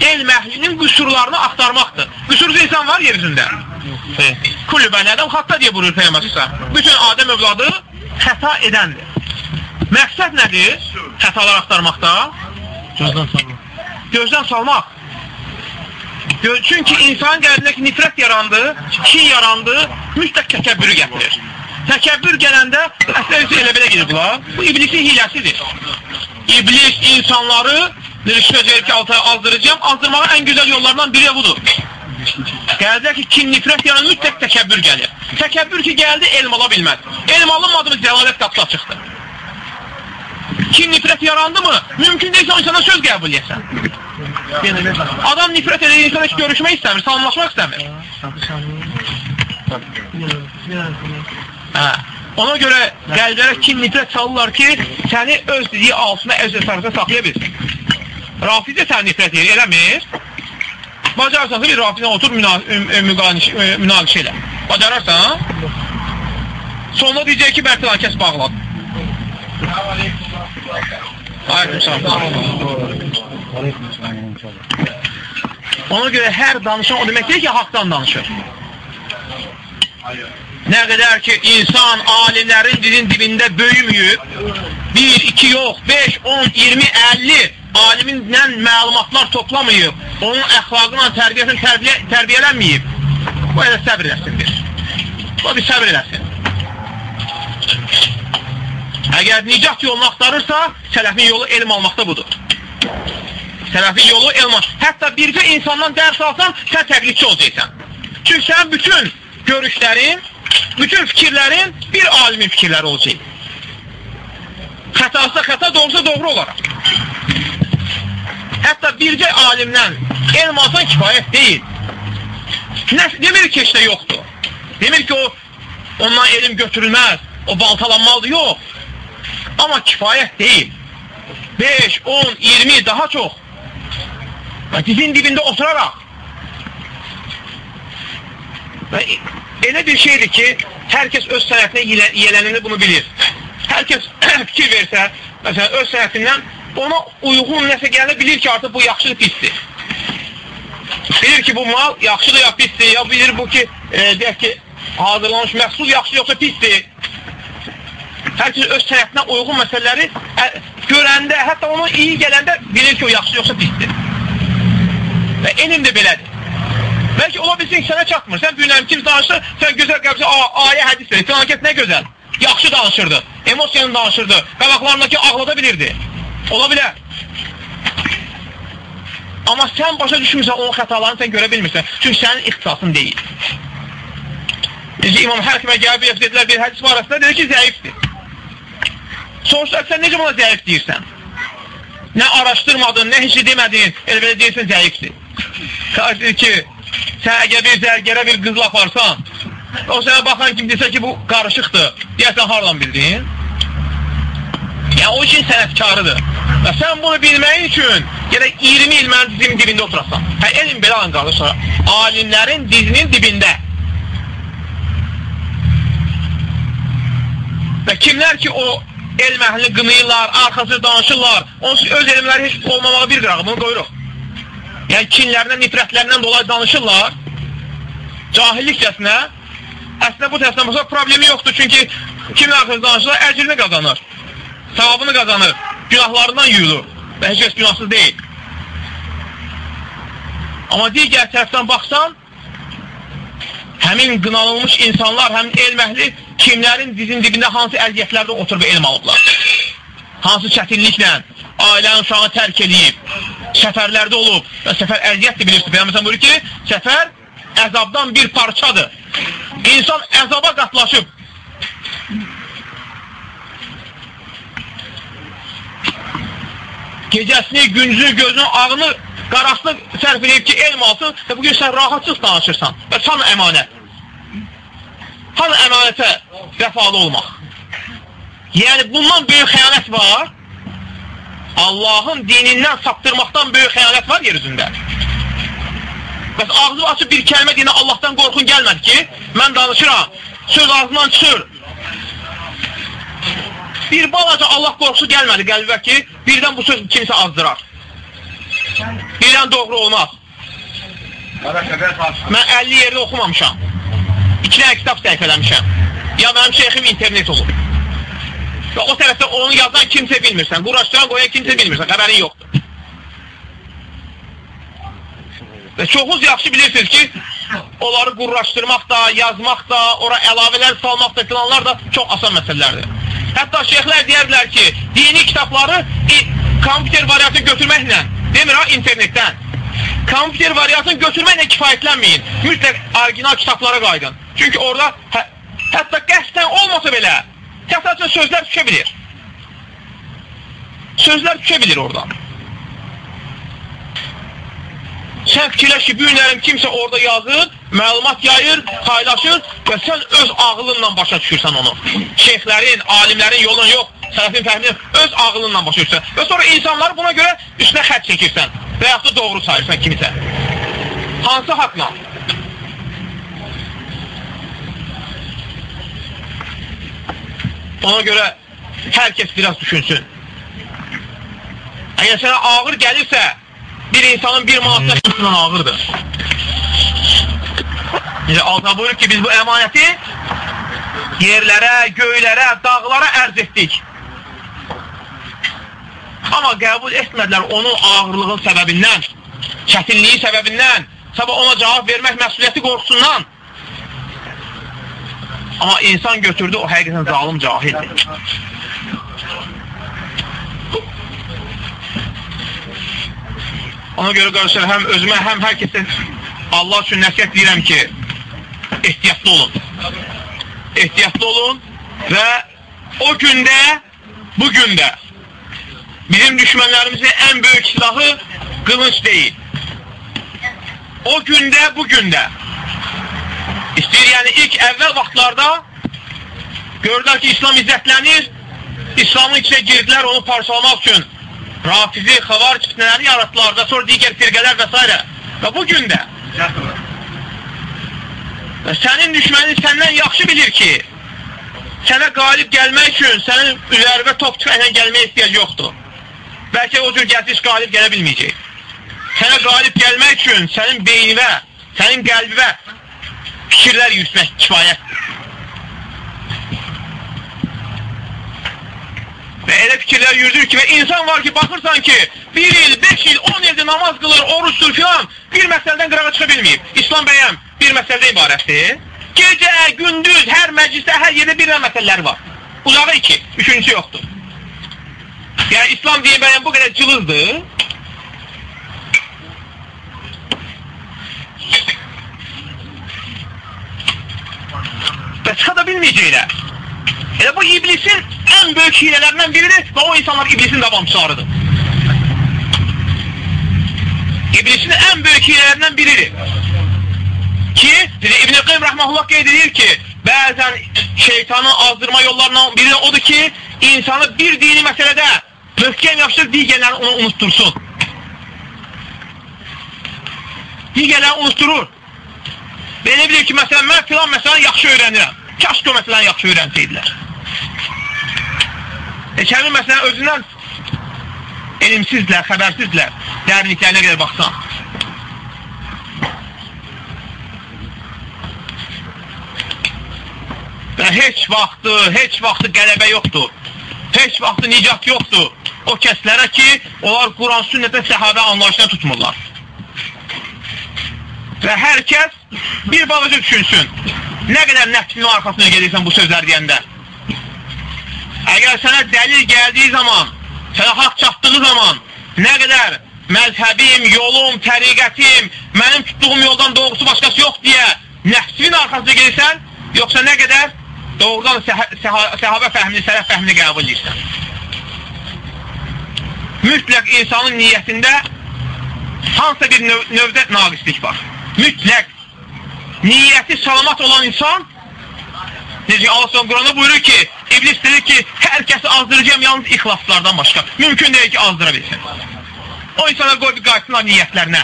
elm əhlinin qüsurlarını axtarmaqdır. Qüsursuz insan var yer üzündə. Kullu bəni ədəm xatta deyə buyurur Peyyəməsə. Bütün Adəm övladı xəta edəndir. Məqsəd nədir? Xətalar axtarmaqda? Gözdən salmaq. Gözdən salmaq. Çünki insanın qəlbindəki nifrət yarandı, kin yarandı, mütləq təkəbbürü gətirir. Təkəbbür gələndə əslində elə belə gedir bunlar. Bu iblisin hiləsidir. İblis insanları verib ki, alta azdıracağım, azdırmağın ən gözəl yollarından biri budur. Qəlbdəki kin, nifrət yaran mütləq təkəbbür gəlir. Təkəbbür ki, gəldi, elm ala bilməz. Elm alınmadı mı, cəlalət qapısı açıqdır. Kin, nifrət yarandı mı, mümkün deyilsə o insana söz qəbul etsən. Adam nifrət edir, insan heç görüşmək istəmir, salamlaşmaq istəmir. Hə. Ona görə qəlblərə kin, nifrət salırlar ki, səni öz dediyi altına, öz əsarətə saxlaya bilsin. Rafizə səni nifrət edir, eləmir? Bacararsansa bir rafizə otur, münaqişə elə. Bacararsan? Sonra deyəcək ki, bərtilan kəs bağladı. Aleyküm salam. Ona görə hər danışan o demək deyil ki, haqdan danışır. Nə qədər ki, insan alimlərin dilin dibində böyüməyib, 1, 2 yox, 5, 10, 20, 50 alimindən məlumatlar toplamayıb, onun əxlaqına, tərbiyəsini tərbiyə, tərbiyələnməyib, bu elə səbr eləsindir. Bu bir səbr eləsin. Əgər nicat yolunu axtarırsa, sələfin yolu elm almaqda budur. Sələfin yolu elm Hətta bircə insandan dərs alsan, sən təqlidçi olacaqsan. Çünki sənin bütün görüşlərin, bütün fikirlərin bir alimin fikirləri olacaq. Xətası xəta, doğrusa doğru olaraq. Hətta bircə alimdən elm alsan kifayət deyil. Nə, demir ki, işte yoxdur. Demir ki, o ondan elm götürülməz, o baltalanmalıdır, yox. Amma kifayət deyil. 5, 10, 20 daha çox. Və dizin dibində oturaraq. Elə bir şeydir ki, hər kəs öz sənətinə yiyələnini bunu bilir. Hər kəs [clears throat] fikir versə, məsələn, öz sənətindən ona uyğun nəsə gələ bilir ki, artıq bu yaxşıdır, pisdir. Bilir ki, bu mal yaxşıdır ya pisdir, ya bilir bu ki, e, deyək ki, hazırlanmış məhsul yaxşı yoxsa pisdir. Hər kəs öz sənətinə uyğun məsələləri ə, görəndə, hətta ona iyi gələndə bilir ki, o yaxşı yoxsa pisdir. Və elm də belədir. Bəlkə ola bilsin sənə çatmır. Sən bir kim danışır, sən gözəl qəbsə, ayə hədis verir. Filankət nə gözəl. Yaxşı danışırdı, emosiyanı danışırdı, qabaqlarındakı ağlada bilirdi. Ola bilər. Amma sən başa düşmürsən, onun xətalarını sən görə bilmirsən. Çünki sənin ixtisasın deyil. Necə İmam Həkimə gəlib dedilər bir hədis barəsində, dedi ki, zəifdir. Soruşlar, sən necə buna zəif deyirsən? Nə araşdırmadın, nə heç demədin, elə belə deyirsən, zəifdir. Qarşı ki, sən əgər bir zərgərə bir qızla aparsan, o sənə baxan kim desə ki, bu qarışıqdır, deyəsən, harlan bildin? Yəni, o işin sənətkarıdır. Və sən bunu bilməyin üçün gərək 20 il mənim dizimin dibində oturasan. Hə, elm belə alın, qardaşlar. Alimlərin dizinin dibində. Və kimlər ki, o elm əhlini qınıyırlar, arxası danışırlar, onsuz öz elmləri heç olmamağı bir qırağı, bunu qoyuruq. Yəni, kinlərindən, nifrətlərindən dolayı danışırlar, cahillikcəsinə, Əslində bu tərəfdən baxsa problemi yoxdur, çünki kimin haqqında danışırsa əcrini qazanır, savabını qazanır, günahlarından yuyulur. Və heç kəs günahsız deyil. Amma digər tərəfdən baxsan, həmin qınanılmış insanlar, həmin elm əhli kimlərin dizin dibində hansı əziyyətlərdə oturub elm alıblar. Hansı çətinliklə ailəni uşağı tərk edib, səfərlərdə olub səfər əziyyətdir bilirsiniz. Peyğəmbər buyurur ki, səfər əzabdan bir parçadır. İnsan əzaba qatlaşıb. Gecəsini, güncünü, gözünü, ağını, qarasını sərf edib ki, elm alsın və bugün sən rahatsız danışırsan və sən əmanət. Hanı əmanətə vəfalı olmaq? Yəni, bundan böyük xəyanət var. Allahın dinindən saptırmaqdan böyük xəyanət var yer üzündə. Bəs ağzını açıb bir kəlmə deyinə Allahdan qorxun gəlmədi ki, mən danışıram, söz ağzından çıxır. Bir balaca Allah qorxusu gəlmədi qəlbə ki, birdən bu söz kimsə azdırar. Birdən doğru olmaz. Mən 50 yerdə oxumamışam. İki dənə kitab səhifələmişəm. Ya mənim şeyxim internet olub. Və o tərəfdə onu yazan kimsə bilmirsən. Quraşdıran qoyan kimsə bilmirsən. Xəbərin yoxdur. Və çoxunuz yaxşı bilirsiniz ki, onları qurraşdırmaq da, yazmaq da, ora əlavələr salmaq da, filanlar da çox asan məsələlərdir. Hətta şeyxlər deyərlər ki, dini kitabları kompüter variantını götürməklə, demir ha, internetdən, kompüter variantını götürməklə kifayətlənməyin. Mütləq orijinal kitablara qaydın. Çünki orada hə, hətta qəsdən olmasa belə, təsəlçə sözlər düşə bilir. Sözlər düşə bilir oradan. Sən fikirləş ki, bu günlərim kimsə orada yazır, məlumat yayır, paylaşır və sən öz ağlınla başa düşürsən onu. Şeyxlərin, alimlərin yolun yox, sələfin fəhmini öz ağlınla başa düşürsən. Və sonra insanları buna görə üstünə xət çəkirsən və yaxud da doğru sayırsan kimisə. Hansı haqla? Ona görə hər kəs biraz düşünsün. Əgər sənə ağır gəlirsə, bir insanın bir manatda üstündən ağırdır. Yəni, Allah buyurur ki, biz bu əmanəti yerlərə, göylərə, dağlara ərz etdik. Amma qəbul etmədilər onun ağırlığın səbəbindən, çətinliyi səbəbindən, sabah ona cavab vermək məsuliyyəti qorxusundan. Amma insan götürdü, o həqiqətən zalim cahildir. Ona görə qardaşlar, həm özümə, həm hər kəsə Allah üçün nəsiyyət deyirəm ki, ehtiyatlı olun. Ehtiyatlı olun və o gündə, bu gündə bizim düşmənlərimizin ən böyük silahı qılınç deyil. O gündə, bu gündə istəyir, yəni ilk əvvəl vaxtlarda gördülər ki, İslam izzətlənir, İslamın içine girdilər onu parçalamaq üçün Rafizi, xavar fitnələri yaratdılar və sonra digər firqələr və s. Və bugün də və sənin düşmənin səndən yaxşı bilir ki, sənə qalib gəlmək üçün sənin üzərində top tüfəklə gəlməyə ehtiyac yoxdur. Bəlkə o cür gəlsiz qalib gələ bilməyəcək. Sənə qalib gəlmək üçün sənin beynivə, sənin qəlbivə fikirlər yürütmək kifayətdir. Və elə fikirlər yürüdür ki, və insan var ki, baxırsan ki, bir il, beş il, on ildir namaz qılır, oruçdur filan, bir məsələdən qırağa çıxa bilməyib. İslam bəyəm bir məsələdə ibarətdir. Gecə, gündüz, hər məclisdə, hər yerdə bir məsələləri var. Uzağı iki, üçüncüsü yoxdur. Yəni, İslam deyə bəyəm bu qədər cılızdır. Və çıxa da bilməyəcəklər. Elə bu iblisin ən böyük hilələrindən biridir və o insanlar iblisin davamçılarıdır. İblisin ən böyük hilələrindən biridir. Ki, İbn-i Qeym Rəhməhullah qeyd edir ki, bəzən şeytanın azdırma yollarından biri odur ki, insanı bir dini məsələdə möhkəm yapışır, digərləri onu unuttursun. Digərləri unutturur. Belə bilir ki, məsələn, mən filan məsələni yaxşı öyrənirəm. Kaş ki, o məsələni yaxşı öyrənsəydilər. E, kəmin məsələn özündən elmsizlər, xəbərsizlər, dərinliklərinə qədər baxsan. Və heç vaxtı, heç vaxtı qələbə yoxdur. Heç vaxtı nicat yoxdur. O kəslərə ki, onlar Quran sünnətə səhabə anlayışına tutmurlar. Və hər kəs bir balaca düşünsün. Nə qədər nəfsinin arxasına gedirsən bu sözlər deyəndə. Əgər sənə dəlil gəldiyi zaman, sənə haqq çatdığı zaman, nə qədər məzhəbim, yolum, təriqətim, mənim tutduğum yoldan doğrusu başqası yox deyə nəfsinin arxasına gedirsən, yoxsa nə qədər doğrudan səh səh səhabə fəhmini, sələf fəhmini qəbul edirsən. Mütləq insanın niyyətində hansısa bir növ növdə naqislik var. Mütləq niyyəti salamat olan insan necə Allah Quranda buyurur ki, İblis dedi ki, hər kəsi azdıracağım yalnız ixlaslardan başqa. Mümkün deyil ki, azdıra bilsin. O insana qoy bir qayıtsınlar niyyətlərinə.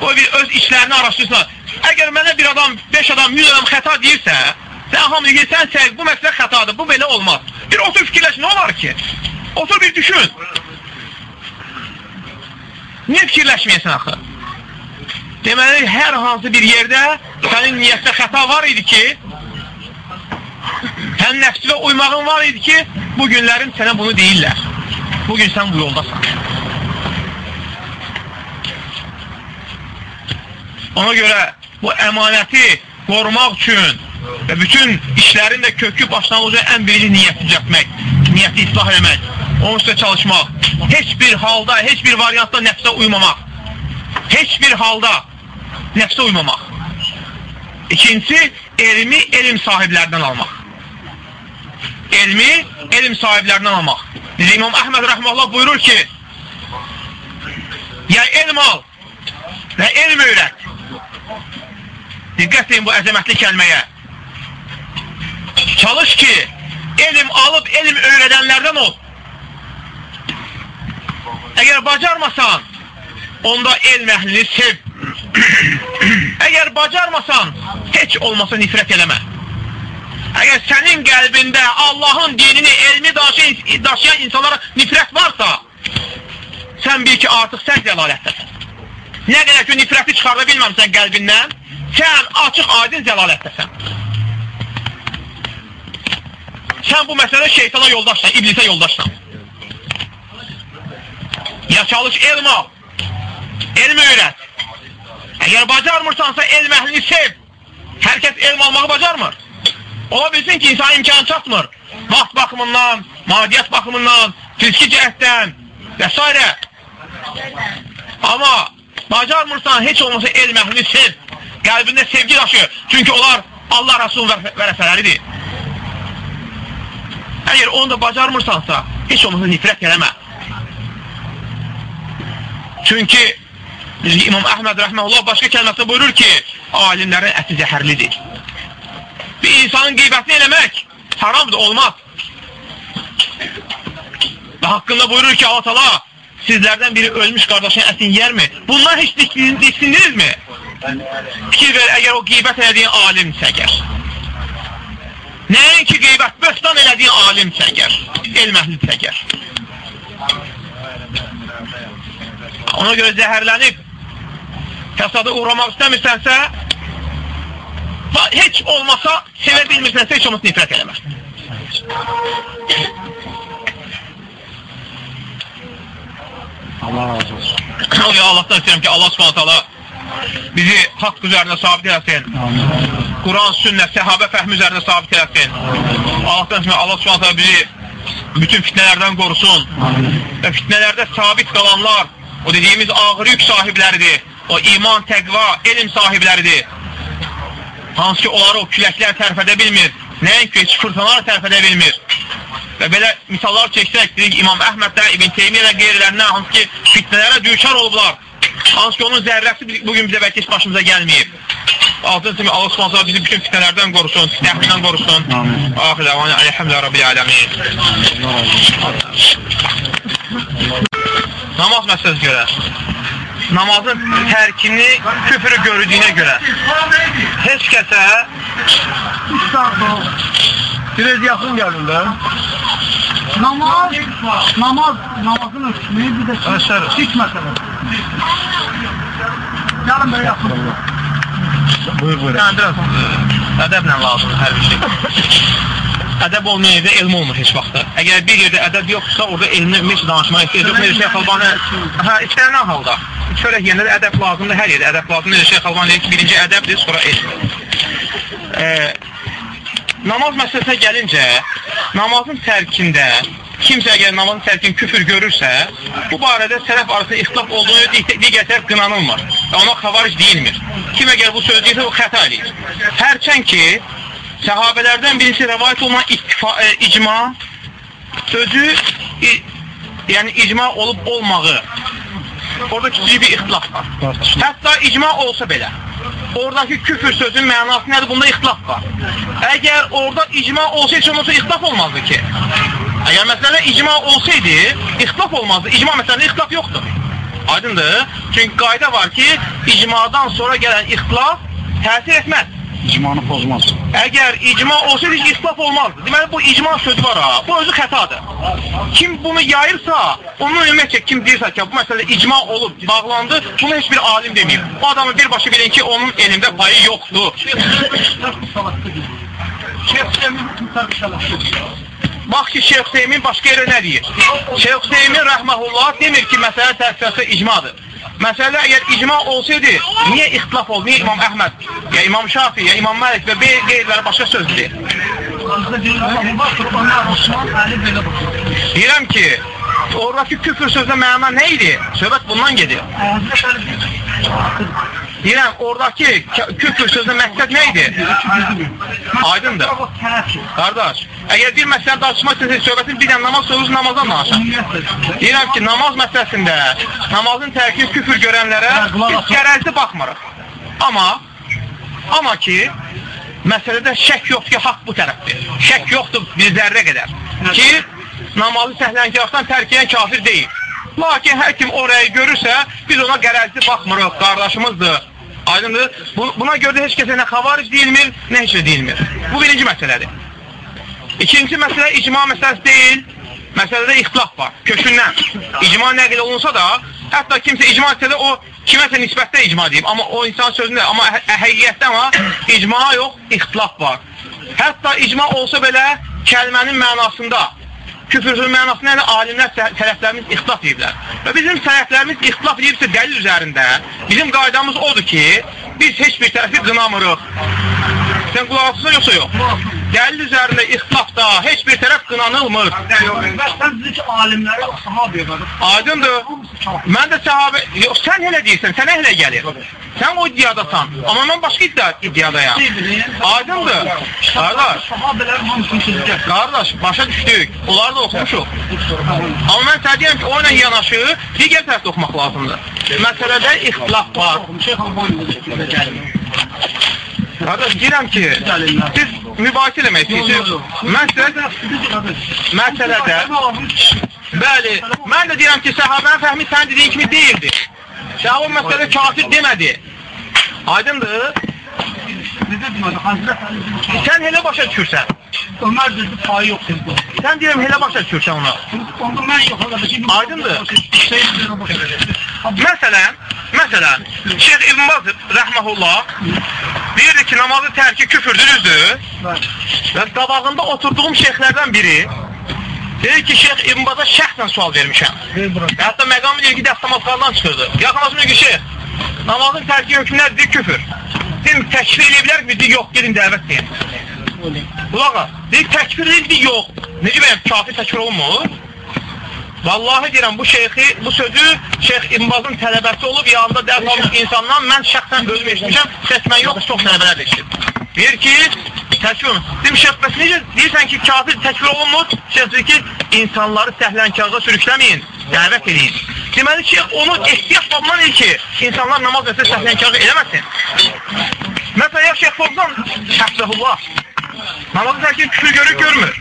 Qoy bir öz işlərini araşdırsınlar. Əgər mənə bir adam, 5 adam, 100 adam xəta deyirsə, sən hamı deyir, sən bu məsələ xətadır, bu belə olmaz. Bir otur fikirləş, nə olar ki? Otur bir düşün. Niyə fikirləşməyəsən axı? Deməli, hər hansı bir yerdə sənin niyyətdə xəta var idi ki, sən nəfsivə uymağın var idi ki, bu günlərin sənə bunu deyirlər. Bugün sən bu yoldasan. Ona görə bu əmanəti qorumaq üçün və bütün işlərin də kökü başlanğıcı ən birinci niyyəti düzəltmək, niyyəti islah eləmək, onun üstə çalışmaq, heç bir halda, heç bir variantda nəfsə uymamaq, heç bir halda nəfsə uymamaq. İkincisi, elmi elm sahiblərdən almaq. Elmi elm sahiblərdən almaq. Bizə İmam Əhməd Rəhməllah buyurur ki, ya elm al və elm öyrət. Diqqət edin bu əzəmətli kəlməyə. Çalış ki, elm alıb elm öyrədənlərdən ol. Əgər bacarmasan, onda elm əhlini sev. Əgər bacarmasan, heç olmasa nifrət eləmə. Əgər sənin qəlbində Allahın dinini, elmi daşıyan, daşıyan insanlara nifrət varsa, sən bil ki, artıq sən zəlalətdəsən. Nə qədər ki, nifrəti çıxarda bilməmsən qəlbindən, sən açıq aydın zəlalətdəsən. Sən bu məsələ şeytana yoldaşsan, iblisə yoldaşsan. Ya çalış elm al, elm öyrət. Əgər bacarmırsansa elm əhlini sev. Hər kəs elm almağı bacarmır. Ola bilsin ki, insan imkan çatmır. Vaxt baxımından, madiyyət baxımından, fiziki cəhətdən və s. Amma bacarmırsan, heç olmasa elm əhlini sev. Qəlbində sevgi daşı. Çünki onlar Allah Rasulun vərəsələridir. Əgər onu da bacarmırsansa, heç olmasa nifrət eləmə. Çünki İmam Əhməd rəhməhullah başqa kəlməsində buyurur ki, alimlərin əti zəhərlidir. Bir insanın qeybətini eləmək haramdır, olmaz. Və haqqında buyurur ki, Allah tala, sizlərdən biri ölmüş qardaşın ətini yermi? Bundan heç diksindinizmi? Fikir ver, əgər o qeybət elədiyin alimsə əgər. Nəinki qeybət, böhtan elədiyin alimsə əgər, elm əhlidirsə əgər. Ona görə zəhərlənib fəsada uğramaq istəmirsənsə, heç olmasa, sevə bilmirsənsə, heç olmasa nifrət eləmə. Allah razı olsun. Ya Allahdan istəyirəm ki, Allah subhanət hala bizi haqq üzərində sabit eləsin. Quran, sünnət, səhabə fəhmi üzərində sabit eləsin. Allahdan istəyirəm, Allah subhanət hala bizi bütün fitnələrdən qorusun. Və fitnələrdə sabit qalanlar, o dediyimiz ağır yük sahibləridir o iman, təqva, elm sahibləridir. Hansı ki, onları o küləklər tərf edə bilmir. Nəinki heç fırtınalar tərf edə bilmir. Və belə misallar çəksək, dedik İmam Əhməddə, İbn Teymiyyə və qeyrilərindən hansı ki, fitnələrə düçar olublar. Hansı ki, onun zərrəsi bugün bizə bəlkə heç başımıza gəlməyib. Altın kimi Allah Subhanahu bizi bütün fitnələrdən qorusun, fitnədən qorusun. Axir davana elhamdülillahi rabbil alamin. Namaz məsələsi görə namazın tərkini küfrü görüldüyünə görə heç kəsə Biraz yaxın gəlin də. Namaz, namaz, namazın ölçümü bir də Əsər. ilk məsələ. Gəlin belə yaxın. Buyur, buyur. Yəni biraz ədəblə lazımdır hər bir şey. Ədəb olmayan yerdə elm olmur heç vaxtda. Əgər bir yerdə ədəb yoxsa, orada elmlə ümumiyyətlə danışmağa ehtiyac yox. Necə Şeyx Albani, hə, istənilən halda çörək yeyəndə də ədəb lazımdır, hər yerdə ədəb lazımdır. Şeyx Albani deyir ki, birinci ədəbdir, sonra elm. E, namaz məsələsinə gəlincə, namazın tərkində kimsə əgər namazın tərkini küfür görürsə, bu barədə sələf arasında ixtilaf olduğunu dig- digər tərəf qınanılmır. Ona xavaric deyilmir. Kim əgər bu sözü deyirsə, o xəta eləyir. Hərçən ki, səhabələrdən birisi rəvayət olunan ittifa, e, icma sözü i, yəni icma olub olmağı orada kiçik bir ixtilaf var. Hətta icma olsa belə oradakı küfür sözün mənası nədir? Bunda ixtilaf var. Əgər orada icma olsa heç olmasa ixtilaf olmazdı ki. Əgər məsələ icma olsaydı, ixtilaf olmazdı. İcma məsələsində ixtilaf yoxdur. Aydındır? Çünki qayda var ki, icmadan sonra gələn ixtilaf təsir etməz. İcmanı pozmaz. Əgər icma olsaydı ixtilaf olmazdı. Deməli bu icma sözü var ha. Bu özü xətadır. Kim bunu yayırsa, onun ümumiyyətcə kim deyirsə ki, bu məsələ icma olub, bağlandı, bunu heç bir alim deməyib. Bu adamı birbaşa bilin ki, onun elmdə payı yoxdur. Bax ki, Şeyx Hüseymin başqa yerə nə deyir? Şeyx Hüseymin rəhməhullah demir ki, məsələ tərkəsi icmadır. Məsələ əgər icma olsaydı, niyə ixtilaf oldu? Niyə İmam Əhməd, ya İmam Şafi, ya İmam Məlik və qeyriləri başqa söz deyir? Deyirəm ki, oradakı küfür sözdə məna nə idi? Söhbət bundan gedir. Deyirəm, oradakı küfür sözdə məqsəd nə idi? Aydındır. Qardaş, əgər bir məsələ danışmaq istəsək, söhbətin bir dənə namaz sözü namazdan danışaq. Deyirəm ki, namaz məsələsində namazın tərkini küfür görənlərə biz qərəzli baxmırıq. Amma amma ki, məsələdə şək yoxdur ki, haqq bu tərəfdir. Şək yoxdur bir zərrə qədər. Ki, namazı səhlənkarlıqdan tərk edən kafir deyil. Lakin hər kim orayı görürsə, biz ona qərəzli baxmırıq, qardaşımızdır. Aydındır? Bu- Buna görə də heç kəsə nə xavaric deyilmir, nə heç nə deyilmir. Bu birinci məsələdir. İkinci məsələ icma məsələsi deyil. Məsələdə ixtilaf var. Kökündən. İcma nəql olunsa da, hətta kimsə icma etsə o kiməsə nisbətdə icma deyib. Amma o insan sözündə, amma hə- həqiqətdə amma icma yox, ixtilaf var. Hətta icma olsa belə kəlmənin mənasında küfürsüz mənası nə alimlər sə- sələflərimiz ixtilaf ediblər. Və bizim sələflərimiz ixtilaf edibsə dəlil üzərində bizim qaydamız odur ki, biz heç bir tərəfi qınamırıq. Sən qulaq asırsan yoxsa yox? Dəlil üzərində ixtilafda heç bir tərəf qınanılmır. Sən bizi ki, alimləri sahabiyə qədər. Aydındır. Mən də səhabə... Yox, sən elə deyirsən, sənə elə gəlir. Sən o iddiadasan. Amma mən başqa iddia, iddiadayam. Aydındır. Qardaş, qardaş, başa düşdük. Onları da oxumuşuq. Amma mən sənə deyirəm ki, o ilə yanaşı digər tərəfdə oxumaq lazımdır. Məsələdə ixtilaf var. Şeyx Albani. Qardaş, deyirəm ki, siz mübahisə eləmək istəyirsiniz. Mən sizə məsələdə Bəli, mən də deyirəm ki, səhabənin fəhmi sən dediyin kimi deyildi. Səhabə məsələ kafir demədi. Aydındır? Sən elə başa düşürsən. Ömər dedi payı yox dedi. Sən deyirəm elə başa düşürsən ona. Onda mən yox. Aydındır. Məsələn, məsələn, Şeyx İbn Baz rəhməhullah deyirdi ki, namazı tərki küfürdür, düzdür? Və qabağında oturduğum şeyxlərdən biri dedi ki, Şeyx İbn Baz'a şəxsən sual vermişəm. Və Hətta məqamı deyir ki, dəstəmazlardan çıxırdı. Yaxınlaşmıyor ki, Şeyx, namazın tərki hökmü nədir? Küfür. Dedim, təkfir eləyə bilər mi? Dedi, yox, gedin dəvət deyin. Qulaq as. Deyir, təkfir dedi, yox. Necə bəyəm, kafir təkfir olmur? Vallahi deyirəm, bu şeyxi, bu sözü Şeyx İmbazın tələbəsi olub, yanında dərs almış insandan mən şəxsən özüm eşitmişəm, seçmən yox, çox tələbələr eşitib. Deyir ki, olunur. Deyim, Şeyx, bəs necə deyirsən ki, kafir təkfir olunmur? Şeyx deyir ki, insanları səhlənkarlığa sürükləməyin, dəvət edin. Deməli ki, onu ehtiyat babından deyir ki, insanlar namaz məsələ səhlənkarlıq eləməsin. Məsələn, ya Şeyx Fozdan, Həfzəhullah, Namazın tərkini küfür görür, görmür.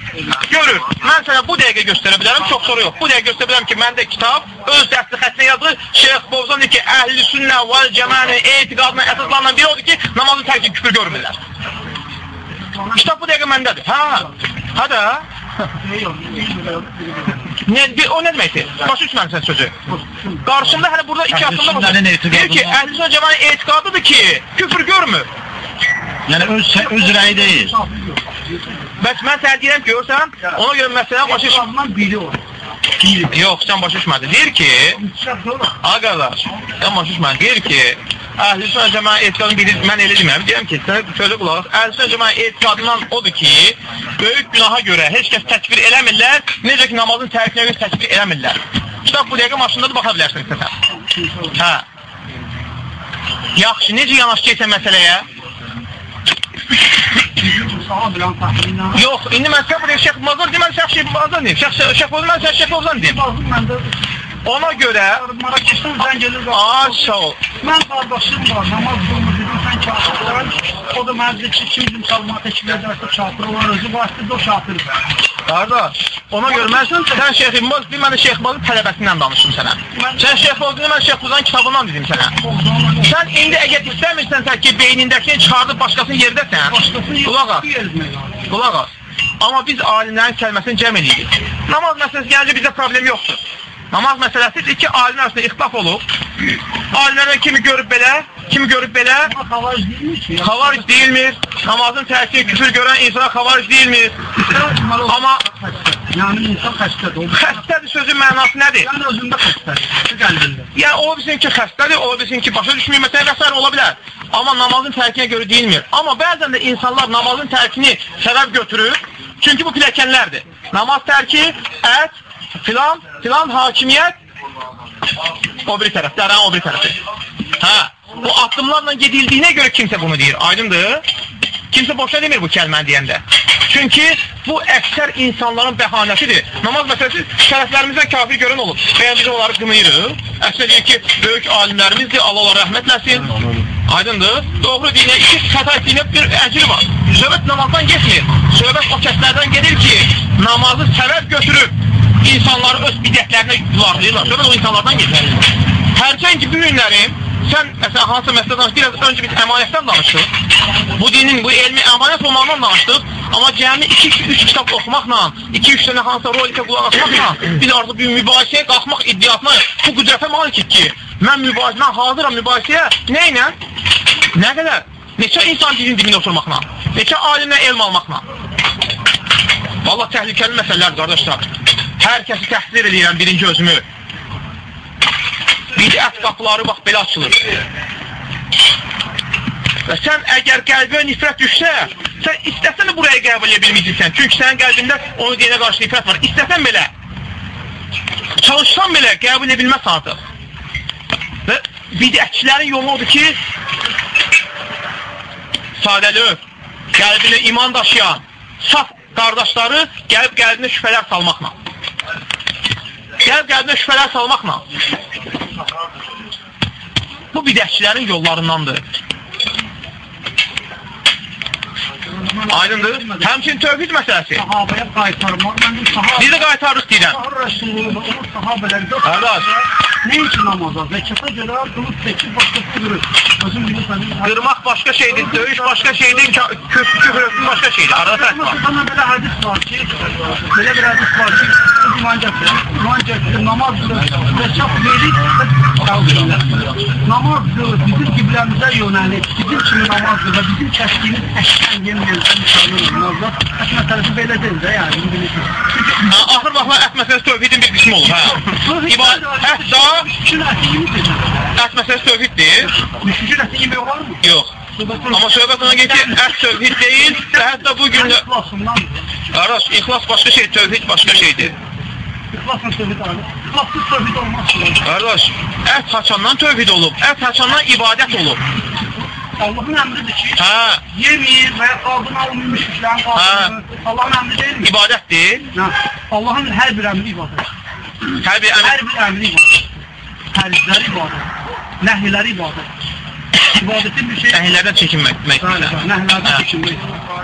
Görür. Mən sənə bu dəqiqə göstərə bilərəm, çox soru yox. Bu dəqiqə göstərə bilərəm ki, məndə kitab öz dəstə xəttinə yazılır. Şeyx Bovzan deyir ki, əhl-i sünnə və cəməni etiqadına əsaslarından biri odur ki, namazın tərkini küfür görmürlər. Kitab bu dəqiqə məndədir. Hə, hə də. Ne, bir- o nə deməkdir? Başa düşmədim sən sözü. Qarşımda hələ burada iki Əhl-i addımda sünnənin var. etiqadına- Deyir ki, əhl-i sünnə cəməni etiqadıdır ki, küfür görmür. Yəni öz öz rəyi deyil. Bəs mən sənə deyirəm ki, görsən, ona görə məsələ başa düş. Adamdan biri o. Yox, sən başa düşmədin. Deyir ki, qardaş, sən başa düşmədin. Deyir ki, Əhl-i Sünnə cəmaə etiqadını bilir, mən elə demirəm. Deyirəm ki, sən sözə qulaq as. Əhl-i Sünnə cəmaə etiqadından odur ki, böyük günaha görə heç kəs təkfir eləmirlər, necə ki namazın tərkinə görə təkfir eləmirlər. Kitab bu dəqiqə maşında da baxa bilərsən istəsən. Hə. Yaxşı, necə yanaşacaqsan məsələyə? Yox, indi mən sənə buraya Şeyx Mazur deyim, mən Şeyx Mazur deyim. Şeyx Şeyx Ozan, mən Şeyx Ozan deyim. Ona görə gelir. Aa, sağ ol. Ben kardeşim var, namaz kılmır dedim, sen çarpırsan, o da məclisçi kim bizim salma teşkil ederse çarpır, olan özü başladı, o çarpır. Qardaş, ona görə mən sən Şeyx İmaz, bir mən də Şeyx Bazın tələbəsindən danışdım sənə. Sən Şeyx Bazın, mən Şeyx Bazın kitabından dedim sənə. Sən indi əgər istəmirsən ki, beynindəkini çıxardıb başqasının yerdəsən, qulaq as, qulaq as. Amma biz alimlərin kəlməsini cəm edirik. Namaz məsələsi gəlince bizdə problem yoxdur. Namaz məsələsi iki alim arasında ixtilaf olub. Alimlərdən kimi görüb belə, kimi görüb belə, ki? xavaric deyilmir. Namazın tərkini küfür görən insana xavaric deyilmir. Amma Yani insan xəstədir. O xəstədir sözün mənası nədir? yani özündə xəstədir. Qəlbində. Yəni o bilsin ki xəstədir, o bilsin ki başa düşmür məsələ və s. ola bilər. Amma namazın tərkinə görə deyilmir. Amma bəzən də insanlar namazın tərkini səbəb götürür. Çünki bu pilləkənlərdir. Namaz tərki, ət, filan, filan hakimiyyət o bir tərəf, dərən o bir tərəfi. Hə, bu addımlarla gedildiyinə görə kimsə bunu deyir. Aydındır? Kimsə boşa demir bu kəlməni deyəndə. Çünki bu əksər insanların bəhanəsidir. Namaz məsələsi şərəflərimizdən kafir görən olub. Və biz onları qınayırıq. Əksər deyir ki, böyük alimlərimizdir, Allah onlara rəhmət eləsin. Aydındır? Doğru dinə, iki xəta etdiyinə bir əcri var. Söhbət namazdan getmir. Söhbət o kəslərdən gedir ki, namazı səbəb götürüb insanları öz bidətlərinə yuvarlayırlar. Söhbət o insanlardan gedir. Hərçən ki, bu günlərim sən məsələn hansısa məsələ danışdıq, biraz öncə biz əmanətdən danışdıq. Bu dinin, bu elmi əmanət olmağından danışdıq. Amma cəmi 2-3 kitab oxumaqla, 2-3 dənə hansısa rolikə qulaq asmaqla biz artıq bir mübahisəyə qalxmaq iddiasına bu qüdrətə malikik ki, mən mübahisə, mən hazıram mübahisəyə. Nə ilə? Nə qədər? Neçə insan dinin dibində oturmaqla? Neçə alimlə elm almaqla? Valla təhlükəli məsələlər qardaşlar. Hər kəsi təhsil edirəm birinci özümü. Bidət qapıları bax belə açılır. Və sən əgər qəlbə nifrət düşsə, sən istəsən buraya qəbul edə bilməyəcəksən. Çünki sənin qəlbində onu deyənə qarşı nifrət var. İstəsən belə, çalışsan belə qəbul edə bilməz artıq. Və bidətçilərin yolu odur ki, sadəlöv, qəlbinə iman daşıyan, saf qardaşları gəlib qəlbinə şübhələr salmaqla. Gəlib qəlbinə şübhələr salmaqla. Bu bidətçilərin yollarındandır. Aydındır? Həmçin tövhid məsələsi. Sahabaya qaytarmaq, də qaytarırıq deyirəm. Qardaş. Ne için namaza? Zekata göre kılıç seçip başkası durur. Özüm bilirsen... Qırmaq başqa şeydir, döyüş başqa şeydir, kö- küfür küfür etmək başqa şeydir. Arada fərq var. Bana böyle hadis var ki, böyle bir hadis var ki, iman gətirir, iman gətirir, namaz kılır, zekat verir ve kaldırırlar. Namaz kılır, bizim kibləmizə yönəlir, bizim kimi namaz kılır, bizim kəsdiyimiz əşkən yemeyen insanlar namazda. Əs məsələsi belə deyil də yəni, bilirsiniz. Ha, axır baxma ət məsələsi tövhidin bir qismi olur, hə. İbadət, hətta ət məsələsi tövhiddir. Müşkül əti yemək var mı? Yox. Amma söhbət ona gedir ki, ət tövhid deyil və hətta bu gün Qardaş, ixlas başqa şey, tövhid başqa şeydir. ixlasla tövhid alır. İxlassız tövhid olmaz. Qardaş, ət haçandan tövhid olub, ət haçandan ibadət olub. Allah'ın emridir ki, Hə, yemeyin veya kadını almayın müşriklerin kadını. Allah'ın emri değil mi? ibadətdir. Ha, Allah'ın her bir emri ibadet. Hər bir əmr Her bir emri ibadet. Terzleri İbadetin bir şey. əhillərdən çəkinmək demək Bəli, istəyirəm. bəli, Nehirlerden Hə. çekinmeyiz.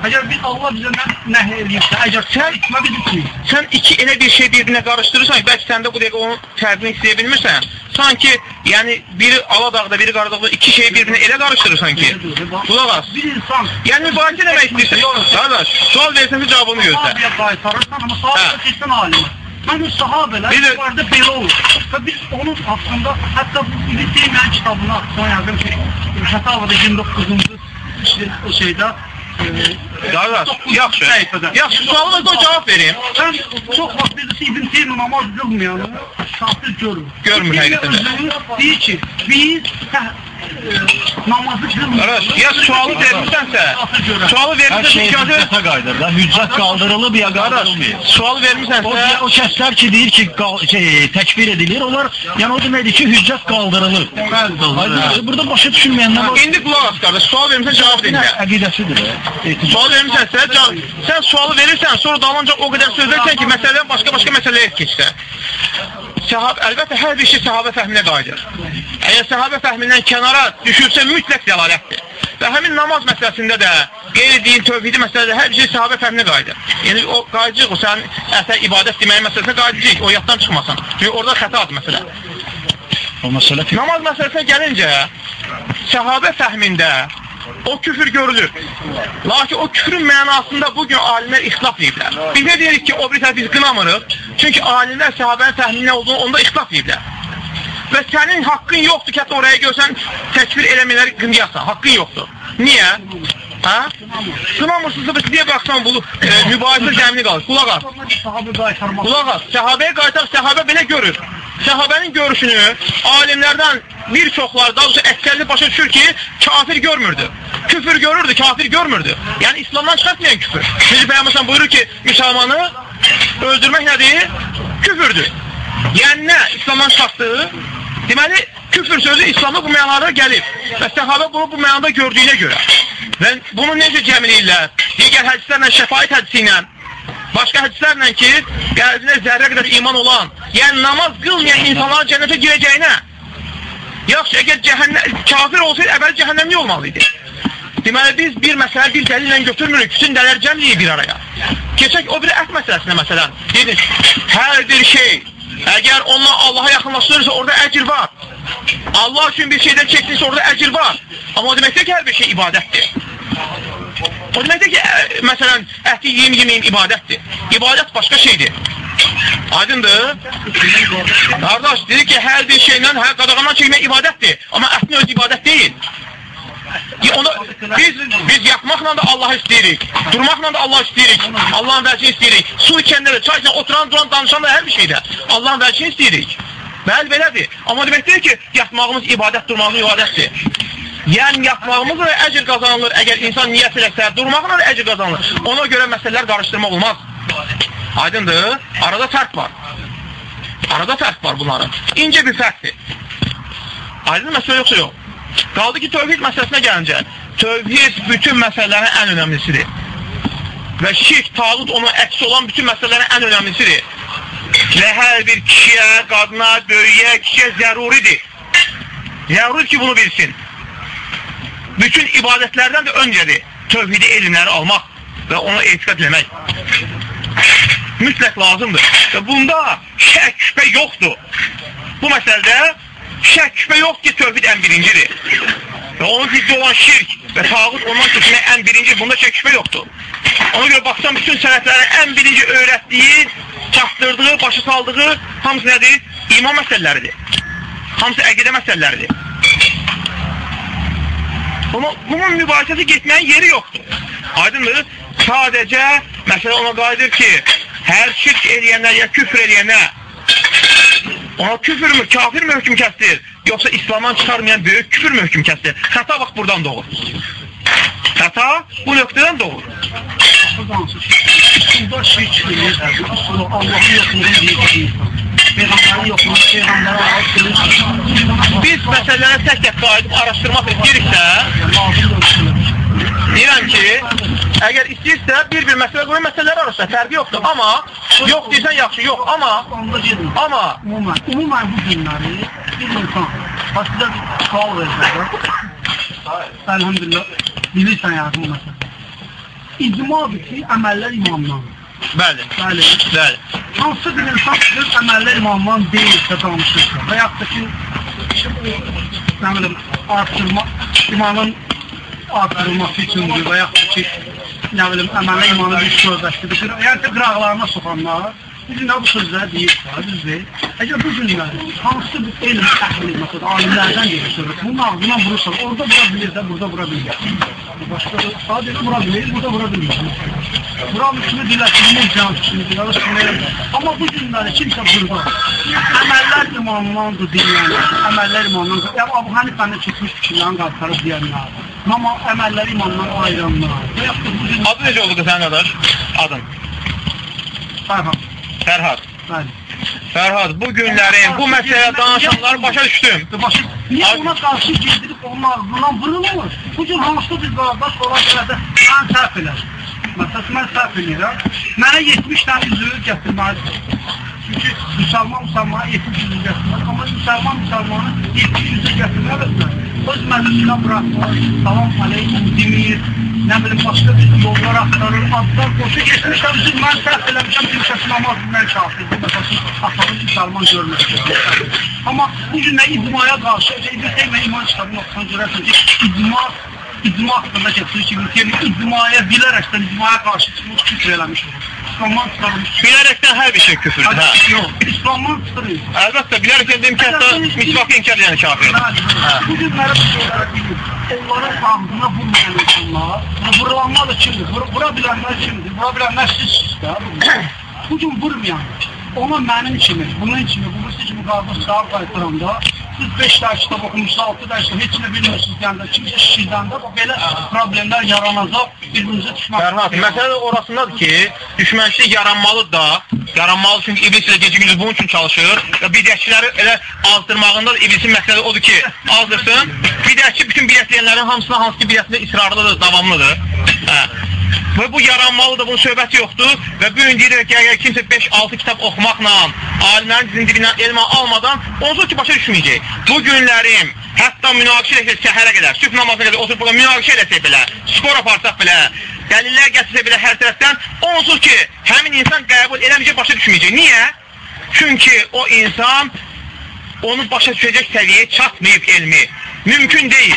Eğer biz Allah bize ne nehy edilse, eğer sen içme biz içmeyiz. Sən iki elə bir şey bir-birinə qarışdırırsan, bəlkə sən də bu dəqiqə onun fərqini istəyə bilmirsən. Sanki, yəni biri Aladağda, biri Qaradağda iki şeyi bir-birinə elə qarışdırırsan ki, qulaq as. Bir insan Yəni mübahisə demək istəyirsən. Qardaş, sual versən cavabını gözlə. sahabeye kaytarırsan ama sahabe Ha. seçsen alimi. Ben o sahabeler Bir yukarıda belə olur. Ve biz onun hakkında hatta bu İbn Teymiyyənin kitabına son yazdım ki Fetavada 29. şeydə Qardaş, yaxşı. Yaxşı, sualıma qoy cavab verim. Sən çox vaxt birisi İbn Teymiyyə namaz qılmayanı kafir görür. Görmür həqiqətən Deyir ki, biz hə, e, namazı qılmırıq. Qardaş, ya sualı vermisənsə, sualı Hər vermisənsə şey icazə ver. hüccətə qayıdır da. Hüccət qaldırılıb ya qaldırılmıyor. Sualı O, vermisənsə, o kəslər ki deyir ki qal, şey, təkfir edilir, onlar yəni o deməkdir ki, hüccət qaldırılır. Aydın, burada başa düşülməyənlər var. indi qulaq as qardaş, sual vermisən cavab Nə dinlə. əqidəsidir. e, etibar. Sual vermisənsə, cavab. Sən sualı verirsən, sonra dalınca o qədər söz versən ki, məsələdən başqa-başqa məsələyə keçsə. Səhab, əlbəttə hər bir şey səhabə fəhminə qayıdır. Əgər səhabə fəhmindən kənara düşürsə mütləq dəlalətdir. Və həmin namaz məsələsində də, qeyri-din, tövhidi məsələdə hər bir şey səhabə fəhminə qayıdır. Yəni o qayıdacaq, o sənin əsər ibadət deməyin məsələsində qayıdacaq, o yaddan çıxmasan. Çünki orada xətadır məsələ. O məsələ ki, Namaz məsələsinə gəlincə, səhabə fəhmində o küfür görülür. Lakin o küfrün mənasında bugün alimlər ixtilaf ediblər. Biz nə deyirik ki, o bir tərəf biz qınamırıq. Çünki alimlər səhabənin fəhminin nə olduğunu onda ixtilaf ediblər. Və sənin haqqın yoxdur ki, hətta oraya görsən təkfir eləmələri qınayasan. Haqqın yoxdur. Niyə? Hə? Qınamırsınızsa biz niyə baxsan bu e, mübahisə zəmini qalır? Qulaq as. Sahabə qaytarmaq. Qulaq as, səhabəyə qayıtaq, səhabə belə görür. Səhabənin görüşünü alimlərdən bir çoxları, daha doğrusu əksərli başa düşür ki, kafir görmürdü. Küfür görürdü, kafir görmürdü. Yəni İslamdan çıxartmayan küfür. Necə Peyğəmbər buyurur ki, müsəlmanı öldürmək nədir? Küfürdür. Yəni nə? İslamdan çıxartdı. Deməli, küfür sözü İslamda bu mənada gəlib. Və səhabə bunu bu mənada gördüyünə görə. Və bunu necə cəmləyirlər? Digər hədislərlə, şəfayət hədisi ilə, Başqa hədislərlə ki, qəlbinə zərrə qədər iman olan, yəni namaz qılmayan insanların cənnətə girəcəyinə, yaxşı, əgər cəhənnəm, kafir olsaydı, əvvəl cəhənnəmli olmalı idi. Deməli, biz bir məsələ bir dəlillə götürmürük, bütün dələr cəmliyik bir araya. Keçək o bir ət məsələsinə məsələn. Dedik, hər bir şey, əgər onunla Allaha yaxınlaşdırırsa, orada əcr var. Allah üçün bir şeydən çəkdirsə, orada əcr var. Amma o deməkdir ki, hər bir şey ibadətdir. O deməkdir ki, ə, məsələn, əti yeyim yeməyim ibadətdir. İbadət başqa şeydir. Aydındır? Qardaş, dedi ki, hər bir şeylə, hər qadağandan çəkmək ibadətdir. Amma ətin öz ibadət deyil. Onu, biz, biz yatmaqla da Allah istəyirik, durmaqla da Allah istəyirik, Allahın vəcini istəyirik, su içəndə də, çay içəndə, oturan, duran, danışan da hər bir şeydə Allahın vəcini istəyirik. Bəli, belədir. Amma demək deyil ki, yatmağımız ibadət, durmağımız ibadətdir. Yəni yatmağımızla da əcr qazanılır. Əgər insan niyyət eləsə, durmaqla da əcr qazanılır. Ona görə məsələlər qarışdırmaq olmaz. Aydındır? Arada fərq var. Arada fərq var bunların. İncə bir fərqdir. Aydın məsələ yoxsa yox. Qaldı ki, tövhid məsələsinə gəlincə, tövhid bütün məsələlərin ən önəmlisidir. Və şirk, tağut onun əksi olan bütün məsələlərin ən önəmlisidir. Və hər bir kişiyə, qadına, böyüyə, kişiyə zəruridir. Zəruridir ki, bunu bilsin. Bütün ibadətlərdən də öncədir tövhidi elmləri almaq və ona etiqat eləmək. Mütləq lazımdır. Və bunda şək, şübhə yoxdur. Bu məsələdə şək, şübhə yoxdur ki, tövhid ən birincidir. Və onun ziddi olan şirk və tağut ondan keçmək ən birinci, bunda şək, şübhə yoxdur. Ona görə baxsan, bütün sənətlərin ən birinci öyrətdiyi, çatdırdığı, başa saldığı hamısı nədir? İman məsələləridir. Hamısı əqidə məsələləridir. Amma bunun mübahisəsi getməyin yeri yoxdur. Aydındır? Sadəcə məsələ ona qayıdır ki, hər şirk eləyənlər ya küfr eləyənlər ona küfür mü, kafir mü hökm kəsdir? Yoxsa İslamdan çıxarmayan böyük küfür mü hökm kəsdir? Xəta bax buradan doğur. Xəta bu nöqtədən doğur. Bunda şirk eləyir, usulü Allahın yoxluğunu deyir. Peyğəmbərin Biz məsələlərə tək-tək qayıdıb araşdırmaq istəyiriksə, deyirəm ki, əgər istəyirsə bir-bir məsələ qoyun, məsələlər arasında fərqi yoxdur. Amma, yox deyirsən yaxşı, yox. Amma, amma ümumən bu günləri bir insan sizə bir sual versək, əlhamdülillah, bilirsən bu məsələ. İcmadır ki, əməllər imamdan. bəli, Bəli. bəli. Hansı bir insan öz əməllər imamdan deyilsə danışırsa və yaxud da ki, nə bilim, artırma, imanın artırılması üçündür və yaxud da ki, nə bilim, əməllər imanı bir şöbəsidir. Yəni ki, qıraqlarına soxanlar, Bugün bu sözlər deyir, düzdür. Əgər bu günlər hansı bir elm təhlil, məsələn, alimlərdən gedir söhbət, bunun ağzına vurursan, orada vura bilir də, burada vura bilmir. Başqa sadəcə vura bilir, burada vura bilmir. Buranın üstünü diləçilmir, can üstünü diləçilmir. Amma bu günləri kimsə burada əməllər imandandır deyənlər, əməllər imandandır. Yəni Abu Hanifənin çıxmış fikirlərini qalxarıb deyənlər. Amma əməllər imandan ayıranlar. Və yaxud da bu gün Adı necə oldu sənin qardaş? Adın. Fərhad. Fərhad. Bəli. Fərhad, bu günlərin, bu məsələyə danışanları başa düşdüm. Başı, niye ona karşı girdirip onun ağzından vurulmur? Bu cür hansı bir qardaş olan sırada mən səhv elər. Məsələn, mən səhv edirəm. Mənə 70 dənə üzüyü gətirməlidir. Çünki müsəlman müsəlmana 70 üzüyü gətirməli. Amma müsəlman müsəlmanı 70 üzüyü gətirməlidir. Öz məclisinə buraxmır, salam aleykum demir, nə bilim başqa bir yollar axtarır, adlar qoşu geçmişəm, siz mən səhv eləmişəm, kəs namaz bilmək kafirdir, məsələn, atamın müsəlman görmüşdür. Amma bu gün nə icmaya qarşı, İbn Teymiyyə iman kitabını oxusan görərsiniz ki, icma icma haqqında gətirir ki, icmaya bilərəkdən icmaya qarşı çıxmış küfr eləmiş olur. İslamdan çıxarılmış. Bilərəkdən hər bir şey küfürdür, hə. Yox, İslamdan çıxırır. Əlbəttə, bilərəkdən deyim ki, hətta misvaqı inkar edən kafirdir. Bu şeylərə bilir. Onların ağzına vurmayan insanlar, vurulanlar kimdir? Vur, vura bilənlər kimdir? Vura bilənlər sizsiniz də. Bu gün vurmayan, ona mənim kimi, bunun kimi, bu kimi qardaş sahib qaytaranda, siz 5 dərs kitab oxumusunuz, 6 dərs heç nə bilmirsiniz deyəndə, kimsə şişirdəndə belə problemlər yaranacaq, bir-birinizə düşmək. Fərhad, məsələ orasındadır ki, düşmənçilik yaranmalı da, yaranmalı çünki iblis ilə gecə gündüz bunun üçün çalışır və bidətçiləri elə azdırmağında da iblisin məsələsi odur ki, azdırsın. Bidətçi bütün bidətləyənlərin hamısına hansı ki bidətində israrlıdır, davamlıdır. Və bu yaranmalıdır, bunun söhbəti yoxdur və bu gün deyirik ki, əgər kimsə 5-6 kitab oxumaqla, alimlərin dizinin dibindən elm almadan, onsuz ki başa düşməyəcək. Bu günlərim hətta münaqişə eləsək səhərə qədər, sübh namazına qədər oturub burada münaqişə eləsək belə, spor aparsaq belə, dəlillər gətirsə belə hər tərəfdən, onsuz ki, həmin insan qəbul eləməyəcək, başa düşməyəcək. Niyə? Çünki o insan onu başa düşəcək səviyyəyə çatmayıb elmi. Mümkün deyil.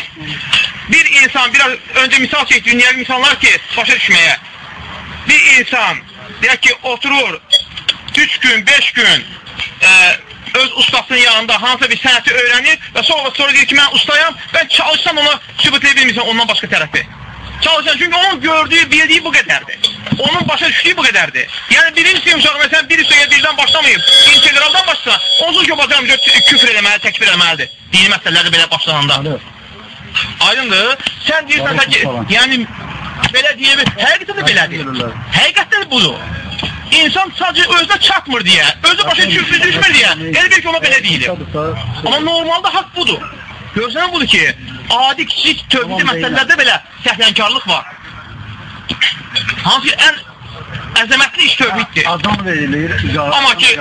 Bir insan, biraz önce misal çek, dünyevi misallar ki başa düşmeye. Bir insan, deyək ki, oturur 3 gün, 5 gün e, öz ustasının yanında hansısa bir sənəti öyrənir və sonra sonra deyir ki, mən ustayam, mən çalışsam ona sübut edə bilmirsən ondan başqa tərəfi. Çalışan çünki onun gördüyü, bildiyi bu qədərdir. Onun başa düşdüyü bu qədərdir. Yəni birinci uşaq məsələn bir üstəyə birdən başlamayıb, integraldan başlasa, onsuz ki, bacaram küfr eləməli, təkbir eləməlidir. Dini məsələlərdə belə başlananda. Aydındır. Sən deyirsən ki, yəni belə deyə bil, həqiqətən də belədir. Həqiqətən də budur. İnsan sadəcə özünə çatmır deyə, özü başa düşmür, düşmür deyə, elə bir ki, ona belə deyilir. Amma normalda haqq budur. Görsən budur ki, adi kiçik tövhidi məsələlərdə belə səhlənkarlıq var. Hansı ki, ən əzəmətli iş tövhiddir. Azam verilir, Amma ki,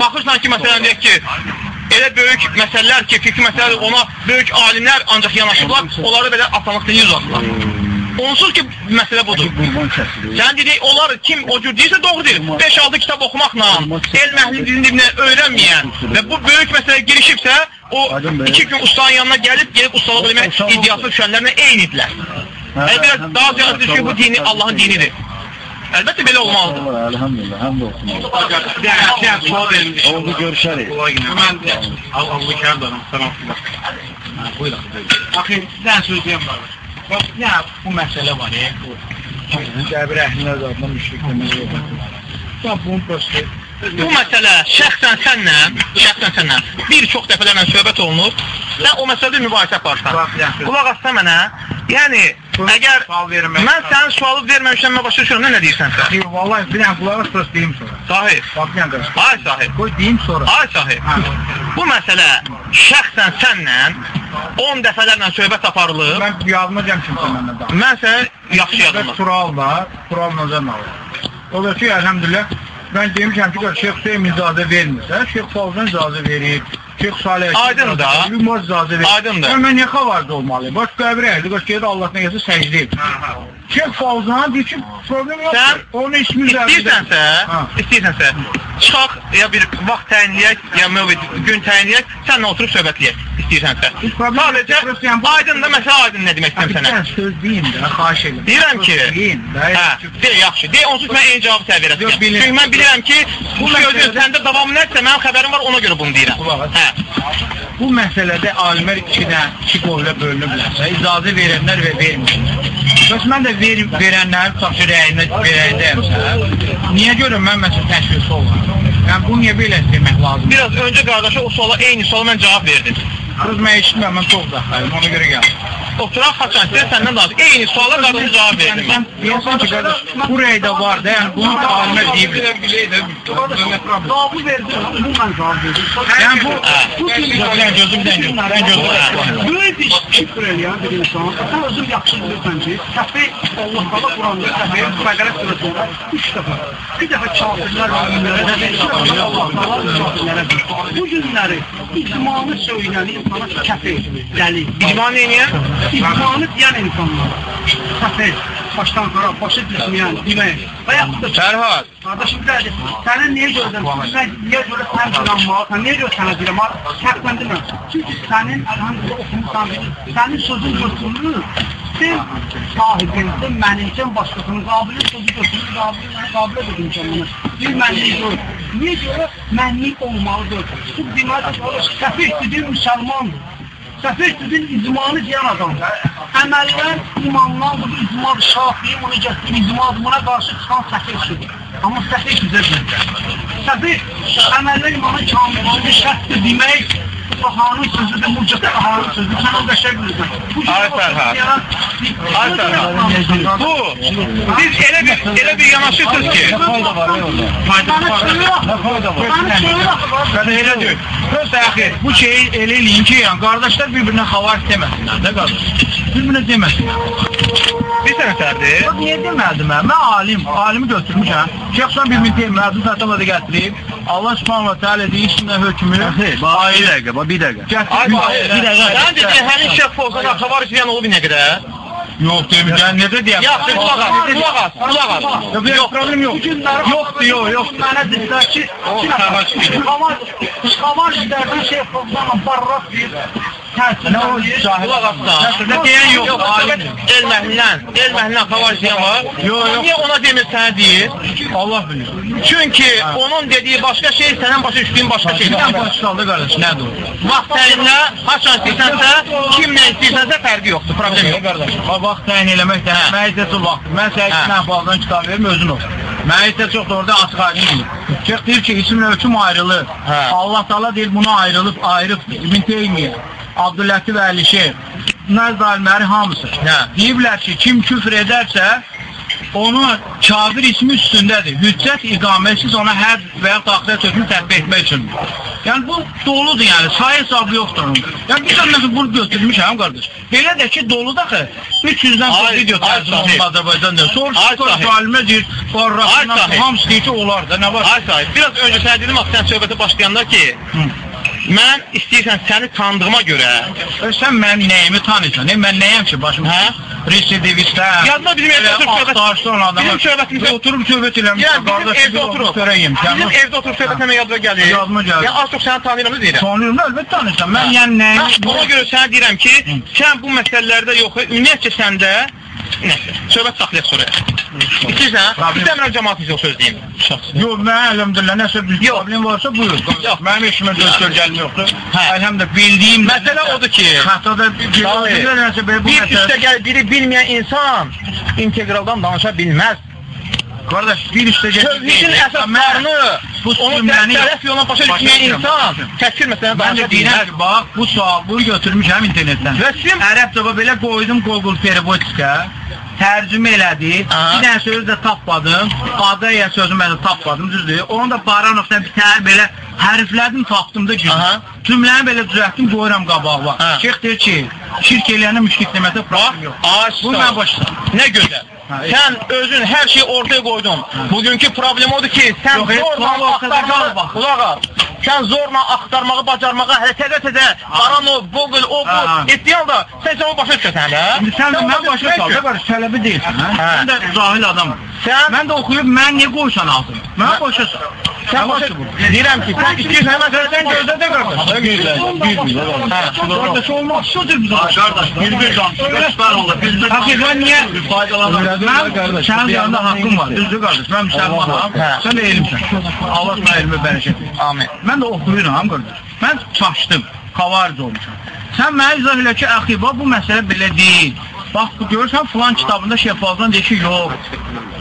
baxırsan ki, məsələn deyək ki, elə böyük məsələlər ki, fikri məsələlər ona böyük alimlər ancaq yanaşıblar, onları belə asanlıqla yüz atırlar. Onsuz ki, məsələ budur. Sən dedik, onlar kim o cür deyirsə doğru deyir. 5-6 kitab oxumaqla, elm əhli dilini dibindən öyrənməyən və bu böyük məsələyə girişibsə, o iki gün ustanın yanına gəlib, gelib ustalıq eləmək iddiasına düşənlərlə eynidirlər. Yəni biraz daha ziyade düşün, bu dini Allahın dinidir. Əlbəttə belə olmalıdır. Elhamdülillah, həmd olsun. Oldu görüşərik. Mən Allah kərdanım, salam. Buyurun. Axı, sizdən söyləyəm var. Bax, nə bu məsələ var, e, bu. Qəbir əhlinə zadına müşrik demək. Bax, bunun prosta Bu məsələ şəxsən sənlə, şəxsən sənlə bir çox dəfələrlə söhbət olunub. Sən o məsələdə mübahisə aparsan. Qulaq as, Qulaq as mənə. Yəni, əgər mən sənin sualı verməmişəm, mən başa düşürəm, nə deyirsən sən? Yox, vallahi bir dənə qulaq as, prosta deyim sonra. Sahib, Bax, bir dənə ay sahib, Qoy deyim sonra. ay sahib. Bu məsələ şəxsən sənlə 10 dəfələrlə söhbət aparılıb. Mən yazmayacağım kimsə məndən daha. Mən səni yaxşı yadımda. sual var, sual nazar alır. O da ki, elhamdülillah, ben demişəm ki, Şeyh Hüseyin icazə vermirsə, Şeyh Favzan icazə verib, Şeyh Salih Aydın da. Ümar icazə verib. Aydın da. Mən niyə xavarda olmalıyım? Baş qəbir əhli, baş gedir Allah nə gəlsə səcdə edir. Şeyh Fauzan deyir ki, problem yoxdur. Sən Onun ismi. İstəyirsənsə, istəyirsənsə, çıxaq ya bir vaxt təyinləyək, ya mövcud gün təyinləyək, səninlə oturub söhbətləyək istəyirsənsə. Biz problem Sadəcə aydın da məsələ aydın nə demək istəyirəm sənə. Söz deyin də, xahiş edirəm. Deyirəm ki, hə, de yaxşı. De onsuz mən eyni cavabı sənə verəcəm. Çünki mən bilirəm ki, bu sözün səndə davamı nədirsə, mənim xəbərim var, ona görə bunu deyirəm. Hə. Bu məsələdə alimlər ikidən, iki qovla bölünüblərsə, icazə verənlər və verməyənlər. Bəs mən də ver, verənlərin tutaq rəyinə verəydəmsə, niyə görə mən məsələn təşvisi olmaram? Yəni bunu niyə belə demək lazımdır? Biraz öncə qardaşa o suala eyni suala mən cavab verdim. Qız mən eşitmirəm, mən çox uzaqdayım, ona görə gəldim. Oturaq haçan istəyir səndən danış. Eyni suala qardaşa cavab verdim mən. Deyirsən ki, qardaş, bu rəydə var da, yəni bunu da alimlər deyiblər. Cavabı verdim, bu mən cavab verdim. Yəni bu, Hə. bu sən gözüm, sən gözüm, sən gözüm. Böyük iş şükür eləyən bir insan. Sən özün yaxşı bilirsən ki, səfi Allah Taala Quranda səfi Bəqərə surəsində 3 dəfə. Bir dəfə kafirlər müminlərə də bir dəfə Allah Taala kafirlərə deyir. Bu günləri icmanı söyləyən insana kəfir, dəli. İcma neyiniyən? İcmanı deyən insanlar. Səfi, başdan qara, başı düşməyən, demək. Və yaxud da Fərhad, Kardeşim dedi, sənin niyə görürsən? Sən niyə görə sən inanmalısan? Niyə görə sənə deyirəm? Şərtləndirmə. Çünki sənin əlhamdülillah oxumusan, sənin sözün götürülür. Sən sahibinsin, mənimsən, başqasının qabiliyyət sözü götürülür, qabiliyyət qabilə edin Bir mənlik yox. Niyə görə mənlik olmalıdır? Bu demək səfih dediyin müsəlmandır. Səfih dediyin icmanı deyən adamdır. Əməllər imamdan bu icma şafiyi bunu gətirib icma buna qarşı çıxan səfihdir. Amma səfih güzəldir. Səfih əməllər imamın kamilini şərtdir demək Bahanın sözüdür, mucizə bahanın sözüdür. Sən o qəşəng bilirsən. Bu Ay Fərhad. Ay Fərhad. Bu, siz elə bir, elə bir yanaşırsınız ki, Fayda var orada. Fayda var. Fayda var. var. Qardaş elə deyil. Öz əxi, bu şeyi elə eləyin ki, yəni qardaşlar bir-birinə xavar deməsinlər də qardaş. Bir-birinə deməsinlər. bir sənətlərdir. O niyə demədim mən? Mən alim, alimi götürmüşəm. Şeyxsan bir min deyim, məzun satama da gətirib. Allah subhanahu wa ta'ala deyir, içində hökmü. Bax, bir dəqiqə, bax, bir dəqiqə. Bir dəqiqə. Sən dedin, həmin şəxs olsa da xabar izləyən olub nə qədər? Yox demirəm, necə deyəm? Yaxşı, qulaq as, qulaq as, qulaq as. Yox, problem yox. Yoxdur, yox, yox. Mənə dedilər ki, xavar xavar işlərdən şey Fozdanla barrak bir təsir. Nə o şahid? Qulaq as da. Nə deyən yox, alim. El məhlindən, el məhlindən xabar izləyən var. Yox, yox. Niyə ona demir sənə deyir? Allah bilir. Çünki onun dediyi başqa şey, sənin başa düşdüyün başqa Bir dənə şeydir. başqaldı qardaş, nədir o? Vaxt təyinlə, haçan istəyirsənsə, kimlə istəyirsənsə fərqi yoxdur, problem Yox qardaş. Vaxt təyin eləmək də, Hə. çox vaxt. Mən sənə Hə. bazdan kitab verim, özün oxu. Mən isə çox da orada açıq aydın. Şeyx deyir ki, isim ölçüm ayrılır. Hə. Allah Taala deyir bunu ayrılıb ayrıbdır. İbn Teymiyyə, Abdüllatif Əli Şeyx, bunlar zalimləri hamısı. Hə. Deyiblər ki, kim küfr edərsə, onun kafir ismi üstündədir. Hüccət iqaməsiz ona həd və ya taxtat hökmü tətbiq etmək üçündür. Yəni bu doludur yəni, sayı hesabı yoxdur onun. Yəni bir dənə bunu götürmüşəm qardaş. Belə də ki doludur axı. 300-dən çox video tərcümə olunub Azərbaycanda. Sahib. alimə deyir, sahib. hamısı deyir ki, olar da nə var? Ay sahib, biraz öncə sənə dedim axı sən söhbətə başlayanda ki, Hı. Mən istəyirsən səni tanıdığıma görə, E, Sən mənim nəyimi tanıyırsan? E, mən nəyəm ki başım? Hə? Residivistəm. Yadına bizim evdə oturub söhbət- Axtarsan adamı. bizim söhbətimizdə- oturub söhbət bizim qardaş, evdə oturub, Görəyim. bizim evdə oturub söhbət etmə yadıma gəlir. Yadıma gəlir. Yəni az çox səni tanıyıram deyirəm. Tanıyıram, əlbəttə tanıyırsan. Mən yəni nəyimi... Ona görə sənə deyirəm ki, sən bu məsələlərdə yox, ümumiyyətcə səndə Nəsə, [laughs] söhbət saxlayaq sonra. İstəyirsən, istəmirəm cəmaatımızı sözdəyim. Yox, mən əlhamdülillah nəsə bir Yox. problem varsa buyur. Yox. Mənim işimə göz görgəlim yoxdur. Hə. Əlhamdülillah bildiyim Məsələ odur ki, Xəta da bir nəsə belə bu bir üstə gəl biri bilməyən insan inteqraldan danışa bilməz. Qardaş, bir üstə gəl. Tövhidin əsaslarını, onu tərəf yola başa düşməyən insan təkfir məsələni Mən də danışa deyirəm ki, bax, bu sual, bunu götürmüşəm internetdən. Və sizin Ərəbcəbə belə qoydum Google Perevodiskə. Tərcümə elədi. Aha. Bir dənə söz də tapmadım. Adaya sözü mən də tapmadım, düzdür? Onu da Baranovdan bir təhər belə hərflədim, tapdım da gün. Cümləni belə düzəltdim, qoyuram qabağa. Şeyx deyir ki, şirk eləyənə müşrik deməkdə problem yox. Bax, Bu mən başa. Nə gözəl. Ha, Sən özün hər şeyi ortaya qoydun. Bugünkü problem odur ki, sən Yox, heç zorla sual ortada axtarmağı, qalma. qulaq as. Sən zorla axtarmağı, bacarmağı, hələ təzə-təzə Barano, Google, o bu Ha. etdiyin halda sən sən onu başa düşəsən hələ. İndi sən də mən başa düşmək sal, üçün- da qarşı tələbi deyilsən, hə? Hə. Sən də cahil adamsın. Sən Mən də oxuyub mən niyə qoysan altına? Mən başa sal. sən başa deyirəm ki, sən istəyirsən həmən sənə gözlə də qardaş. Qardaş olmaq şudur bizə. Qardaş, bir bir danışıq. Süper oldu. Biz bir Hakikaten niye faydalanırız? Ben senin yanında hakkım var. Düzdür kardeş. Ben Müslümanım. Hə. Sen de elimsin. Allah sana elmi bereket. Amin. Mən də oxuyuram qardaş. Mən çaşdım, kavariz olmuşam. Sən mənə izah elə ki, əxi, bax bu məsələ belə deyil. Bax, bu görürsən filan kitabında şeffafdan deyir ki, yox.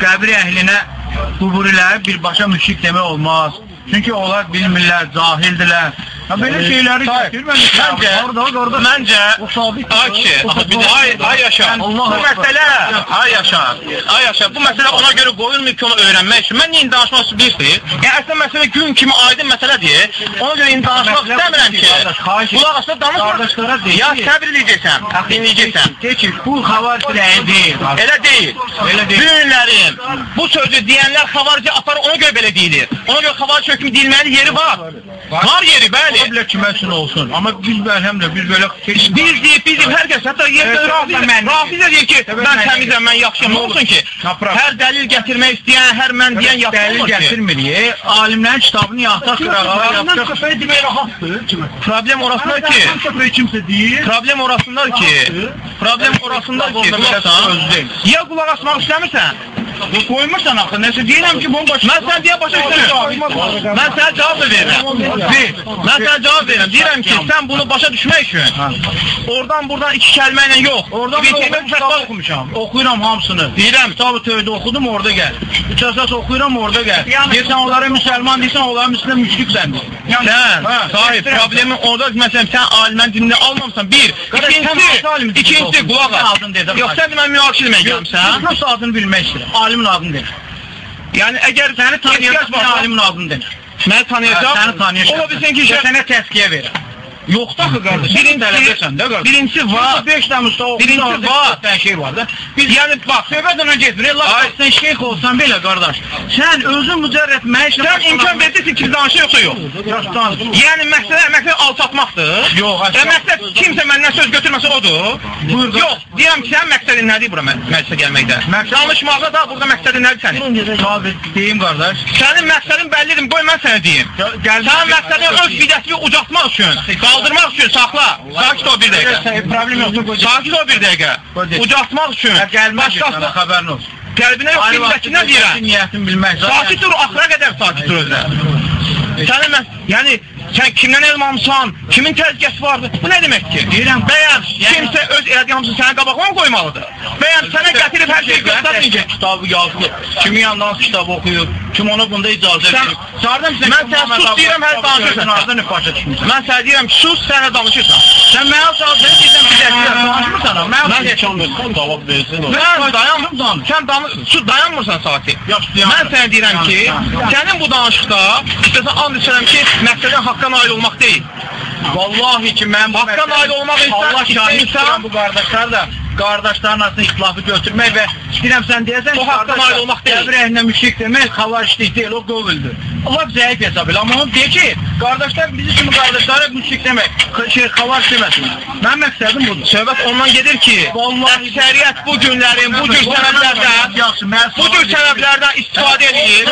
Qəbir əhlinə quburiləri birbaşa müşrik demək olmaz. Çünki onlar bilmirlər, cahildilər. Ya belə şeyləri gətir, mən Məncə, orada qardaş. məncə, o sabit. ay kişi, ay, ay yaşa. Bu məsələ, ay yaşa, ay yaşa. Bu məsələ ona görə qoyulmur ki, onu öyrənmək üçün. Mən indi danışmaq istəyirəm. Yəni, əslində məsələ gün kimi aydın məsələdir. Ona görə indi danışmaq istəmirəm ki. ki, Qulaq asla danışma. Qardaşlara deyil Ya ki- səbir edəcəksən, dinləyəcəksən. De ki, bu xavariz rəyi deyil. Elə deyil. Elə deyil. Düyünlərim, bu sözü deyənlər xavarici aparır, ona görə belə deyilir. Ona görə xavarici hökmü deyilməli yeri var. Var yeri, bəli. Ola bilər kimə üçün olsun. Amma biz əlhəmdə biz belə Biz deyib, biz deyib, hər kəs, hətta yerdə mən- Rafiz də deyir ki, mən mən- təmizəm, mən yaxşıyam. Olsun ki? Hər dəlil gətirmək istəyən, hər mən deyən dəlil yaxşı ki. gətirmir. Alimlərin kitabını yaxta qırağa Alimdən köpəyi demək rahatdır. Kimə? Problem orasındadır ki, köpəyi kimsə deyir. problem orasındadır ki, problem orasındadır ki, Qulaq ya qulaq asmaq istəmirsən, Bu qoymursan axı. Nəsə deyirəm ki, bomba Mən sən deyə başa düşürəm. Mən sənə cavab verirəm. Bir, mən sənə cavab verirəm. Deyirəm ki, sən bunu başa düşmək üçün oradan buradan iki kəlmə ilə yox. Oradan bir kəlmə kitab oxumuşam. Oxuyuram hamısını. Deyirəm, Kitabı tövdə oxudum, orada gəl. Üç əsas oxuyuram, orada gəl. Deyirsən onlara müsəlman deyirsən, onların üstünə müşriksən. Sən, sahib, problemin orada məsələn sən alimən dinini almamısan. Bir, ikincisi, ikincisi qulaq as. Yox, sən demə mühakimə eləmək gəlmisən. Prosta adını bilmək istəyirəm. Alimin adını de. Yəni əgər Səni tanıyacaq ehtiyac mən varsa, alimin adını de. məni tanıyacaq. Səni tanıyacaq. Ola bilsin ki, sənə təskiyə verir. Yoxdur axı qardaş. Birinci- tələbəsən də qardaş. Birincisi var. 5 dənə usta oxudu. Birinci orada var. dörd dənə şey var da. Biz Yəni bax, söhbət ona getmir. Allah Ay. sən şeyx olsan belə qardaş. Sən özün mücərrət məişlə sən imkan verdirsən ki, danışa yoxsa yox. Yoxdan. Yəni məsələ məsələ alçatmaqdır. Yox, Və əsla. məqsəd kimsə məndən söz götürməsə odur. Buyur, Yox, deyirəm ki, sənin məqsədin nədir bura mə- məclisə gəlməkdə? Məqsəd- Danışmaqda da burada məqsədin nədir sənin? Sabit deyim qardaş. Sənin məqsədin bəllidir, qoy mən sənə deyim. Gəl. Sənin məqsədin öz bidətini ucaltmaq üçün, qaldırmaq üçün saxla. Sakit ol bir dəqiqə. Problem yoxdur. qoy. Sakit ol bir dəqiqə. Qoy. Ucaltmaq üçün. Ya Gəlmə Başqası başqası xəbərin olsun. qəlbinə yox, bidətindən deyirəm. Niyyətin bilmək. Sakit dur, axıra qədər sakit dur özlə. Sənin mən, yəni sən kimdən elm almısan, kimin təzgəsi vardı? Bu nə deməkdir? Deyirəm, bəyəm kimsə öz elədiyamızı sənə qabağına mı qoymalıdır? Bəyəm sənə gətirib hər şeyi göstərməyəcək. Kitabı yazılıb. Kimin yanında hansı kitabı oxuyur? Kim ona bunda icazə verir? Çağırdım sən. Mən sənə sus deyirəm, hər danışırsan. Hardan başa düşmüsən? Mən sənə deyirəm sus, sənə danışırsan. Sən mənə çağırsan, deyirsən bir dəqiqə danışmırsan. Mən Mən heç cavab versin. Sən dayan, sən danış, sus dayanmırsan saati. Yaxşı, dayanmıram. Mən sənə deyirəm ki, sənin bu danışıqda istəsən and içirəm ki, məqsədin haqqa nail olmaq deyil. Vallahi ki mən bu məsələ- nail olmaq insan- Allah şahid insan bu qardaşlar da qardaşların arasında ixtilafı götürmək və istəyirəm sən deyəsən Bu haqqa nail olmaq deyil. Qəbir əhlində müşrik demək xavarişlik deyil, o qovuldur. Allah zəif hesab elə. Amma onu de ki, qardaşlar bizi kimi qardaşlara müşrik demək, şey xavariş deməsin. Mənim məqsədim budur. Söhbət ondan gedir ki, Vallahi- əksəriyyət bu günlərin, bu cür mən bu cür səbəblərdən istifadə edir.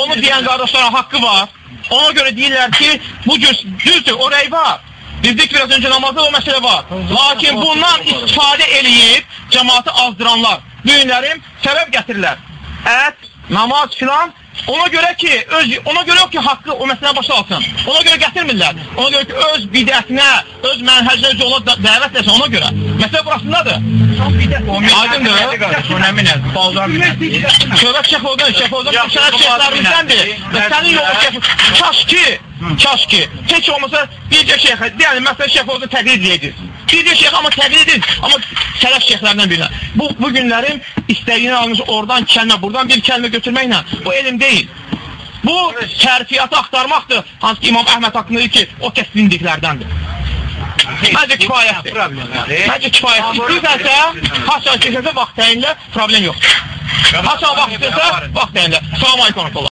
Onu deyən qardaşların haqqı var. Ona görə deyirlər ki, bu cür, düzdür, o rəy var. Bildik biraz öncə namazda o məsələ var. Lakin bundan istifadə eləyib cəmaatı azdıranlar, düyünlərim səbəb gətirirlər. Ət, namaz filan Ona görə ki, öz ona görə yox ki, haqqı o məsələyə başa alsın. Ona görə gətirmirlər. Ona görə ki, öz bidətinə, öz mənhəcinə özü ona da- dəvət etsin ona görə. Məsələ burasındadır. Aydındır. Önəmi nədir? Bazar Söhbət şəf oldan, şəf oldan Yaxşı, şərəf bu şeyxlərimizdəndir. hadisəni- Və sənin yolun şəf, kaş ki, kaş ki, heç olmasa bircə şeyx, yəni məsələn şəf oldan təqlid edir. Bircə şeyx amma təqlid edir, amma sələf şeyxlərdən biri. Bu, bu günlərin istəyini almış oradan kəlmə, buradan bir kəlmə götürməklə, bu elm deyil. Bu şərfiyyatı axtarmaqdır. Hansı ki İmam Əhməd haqqında deyir ki, o kəs dindiklərdəndir. Məncə kifayətdir. Məncə kifayətdir. İstəyirsənsə, haçan keçəsə vaxt təyinlə problem yoxdur. Haçan vaxt istəyirsə, vaxt təyinlə. Salam aleykum.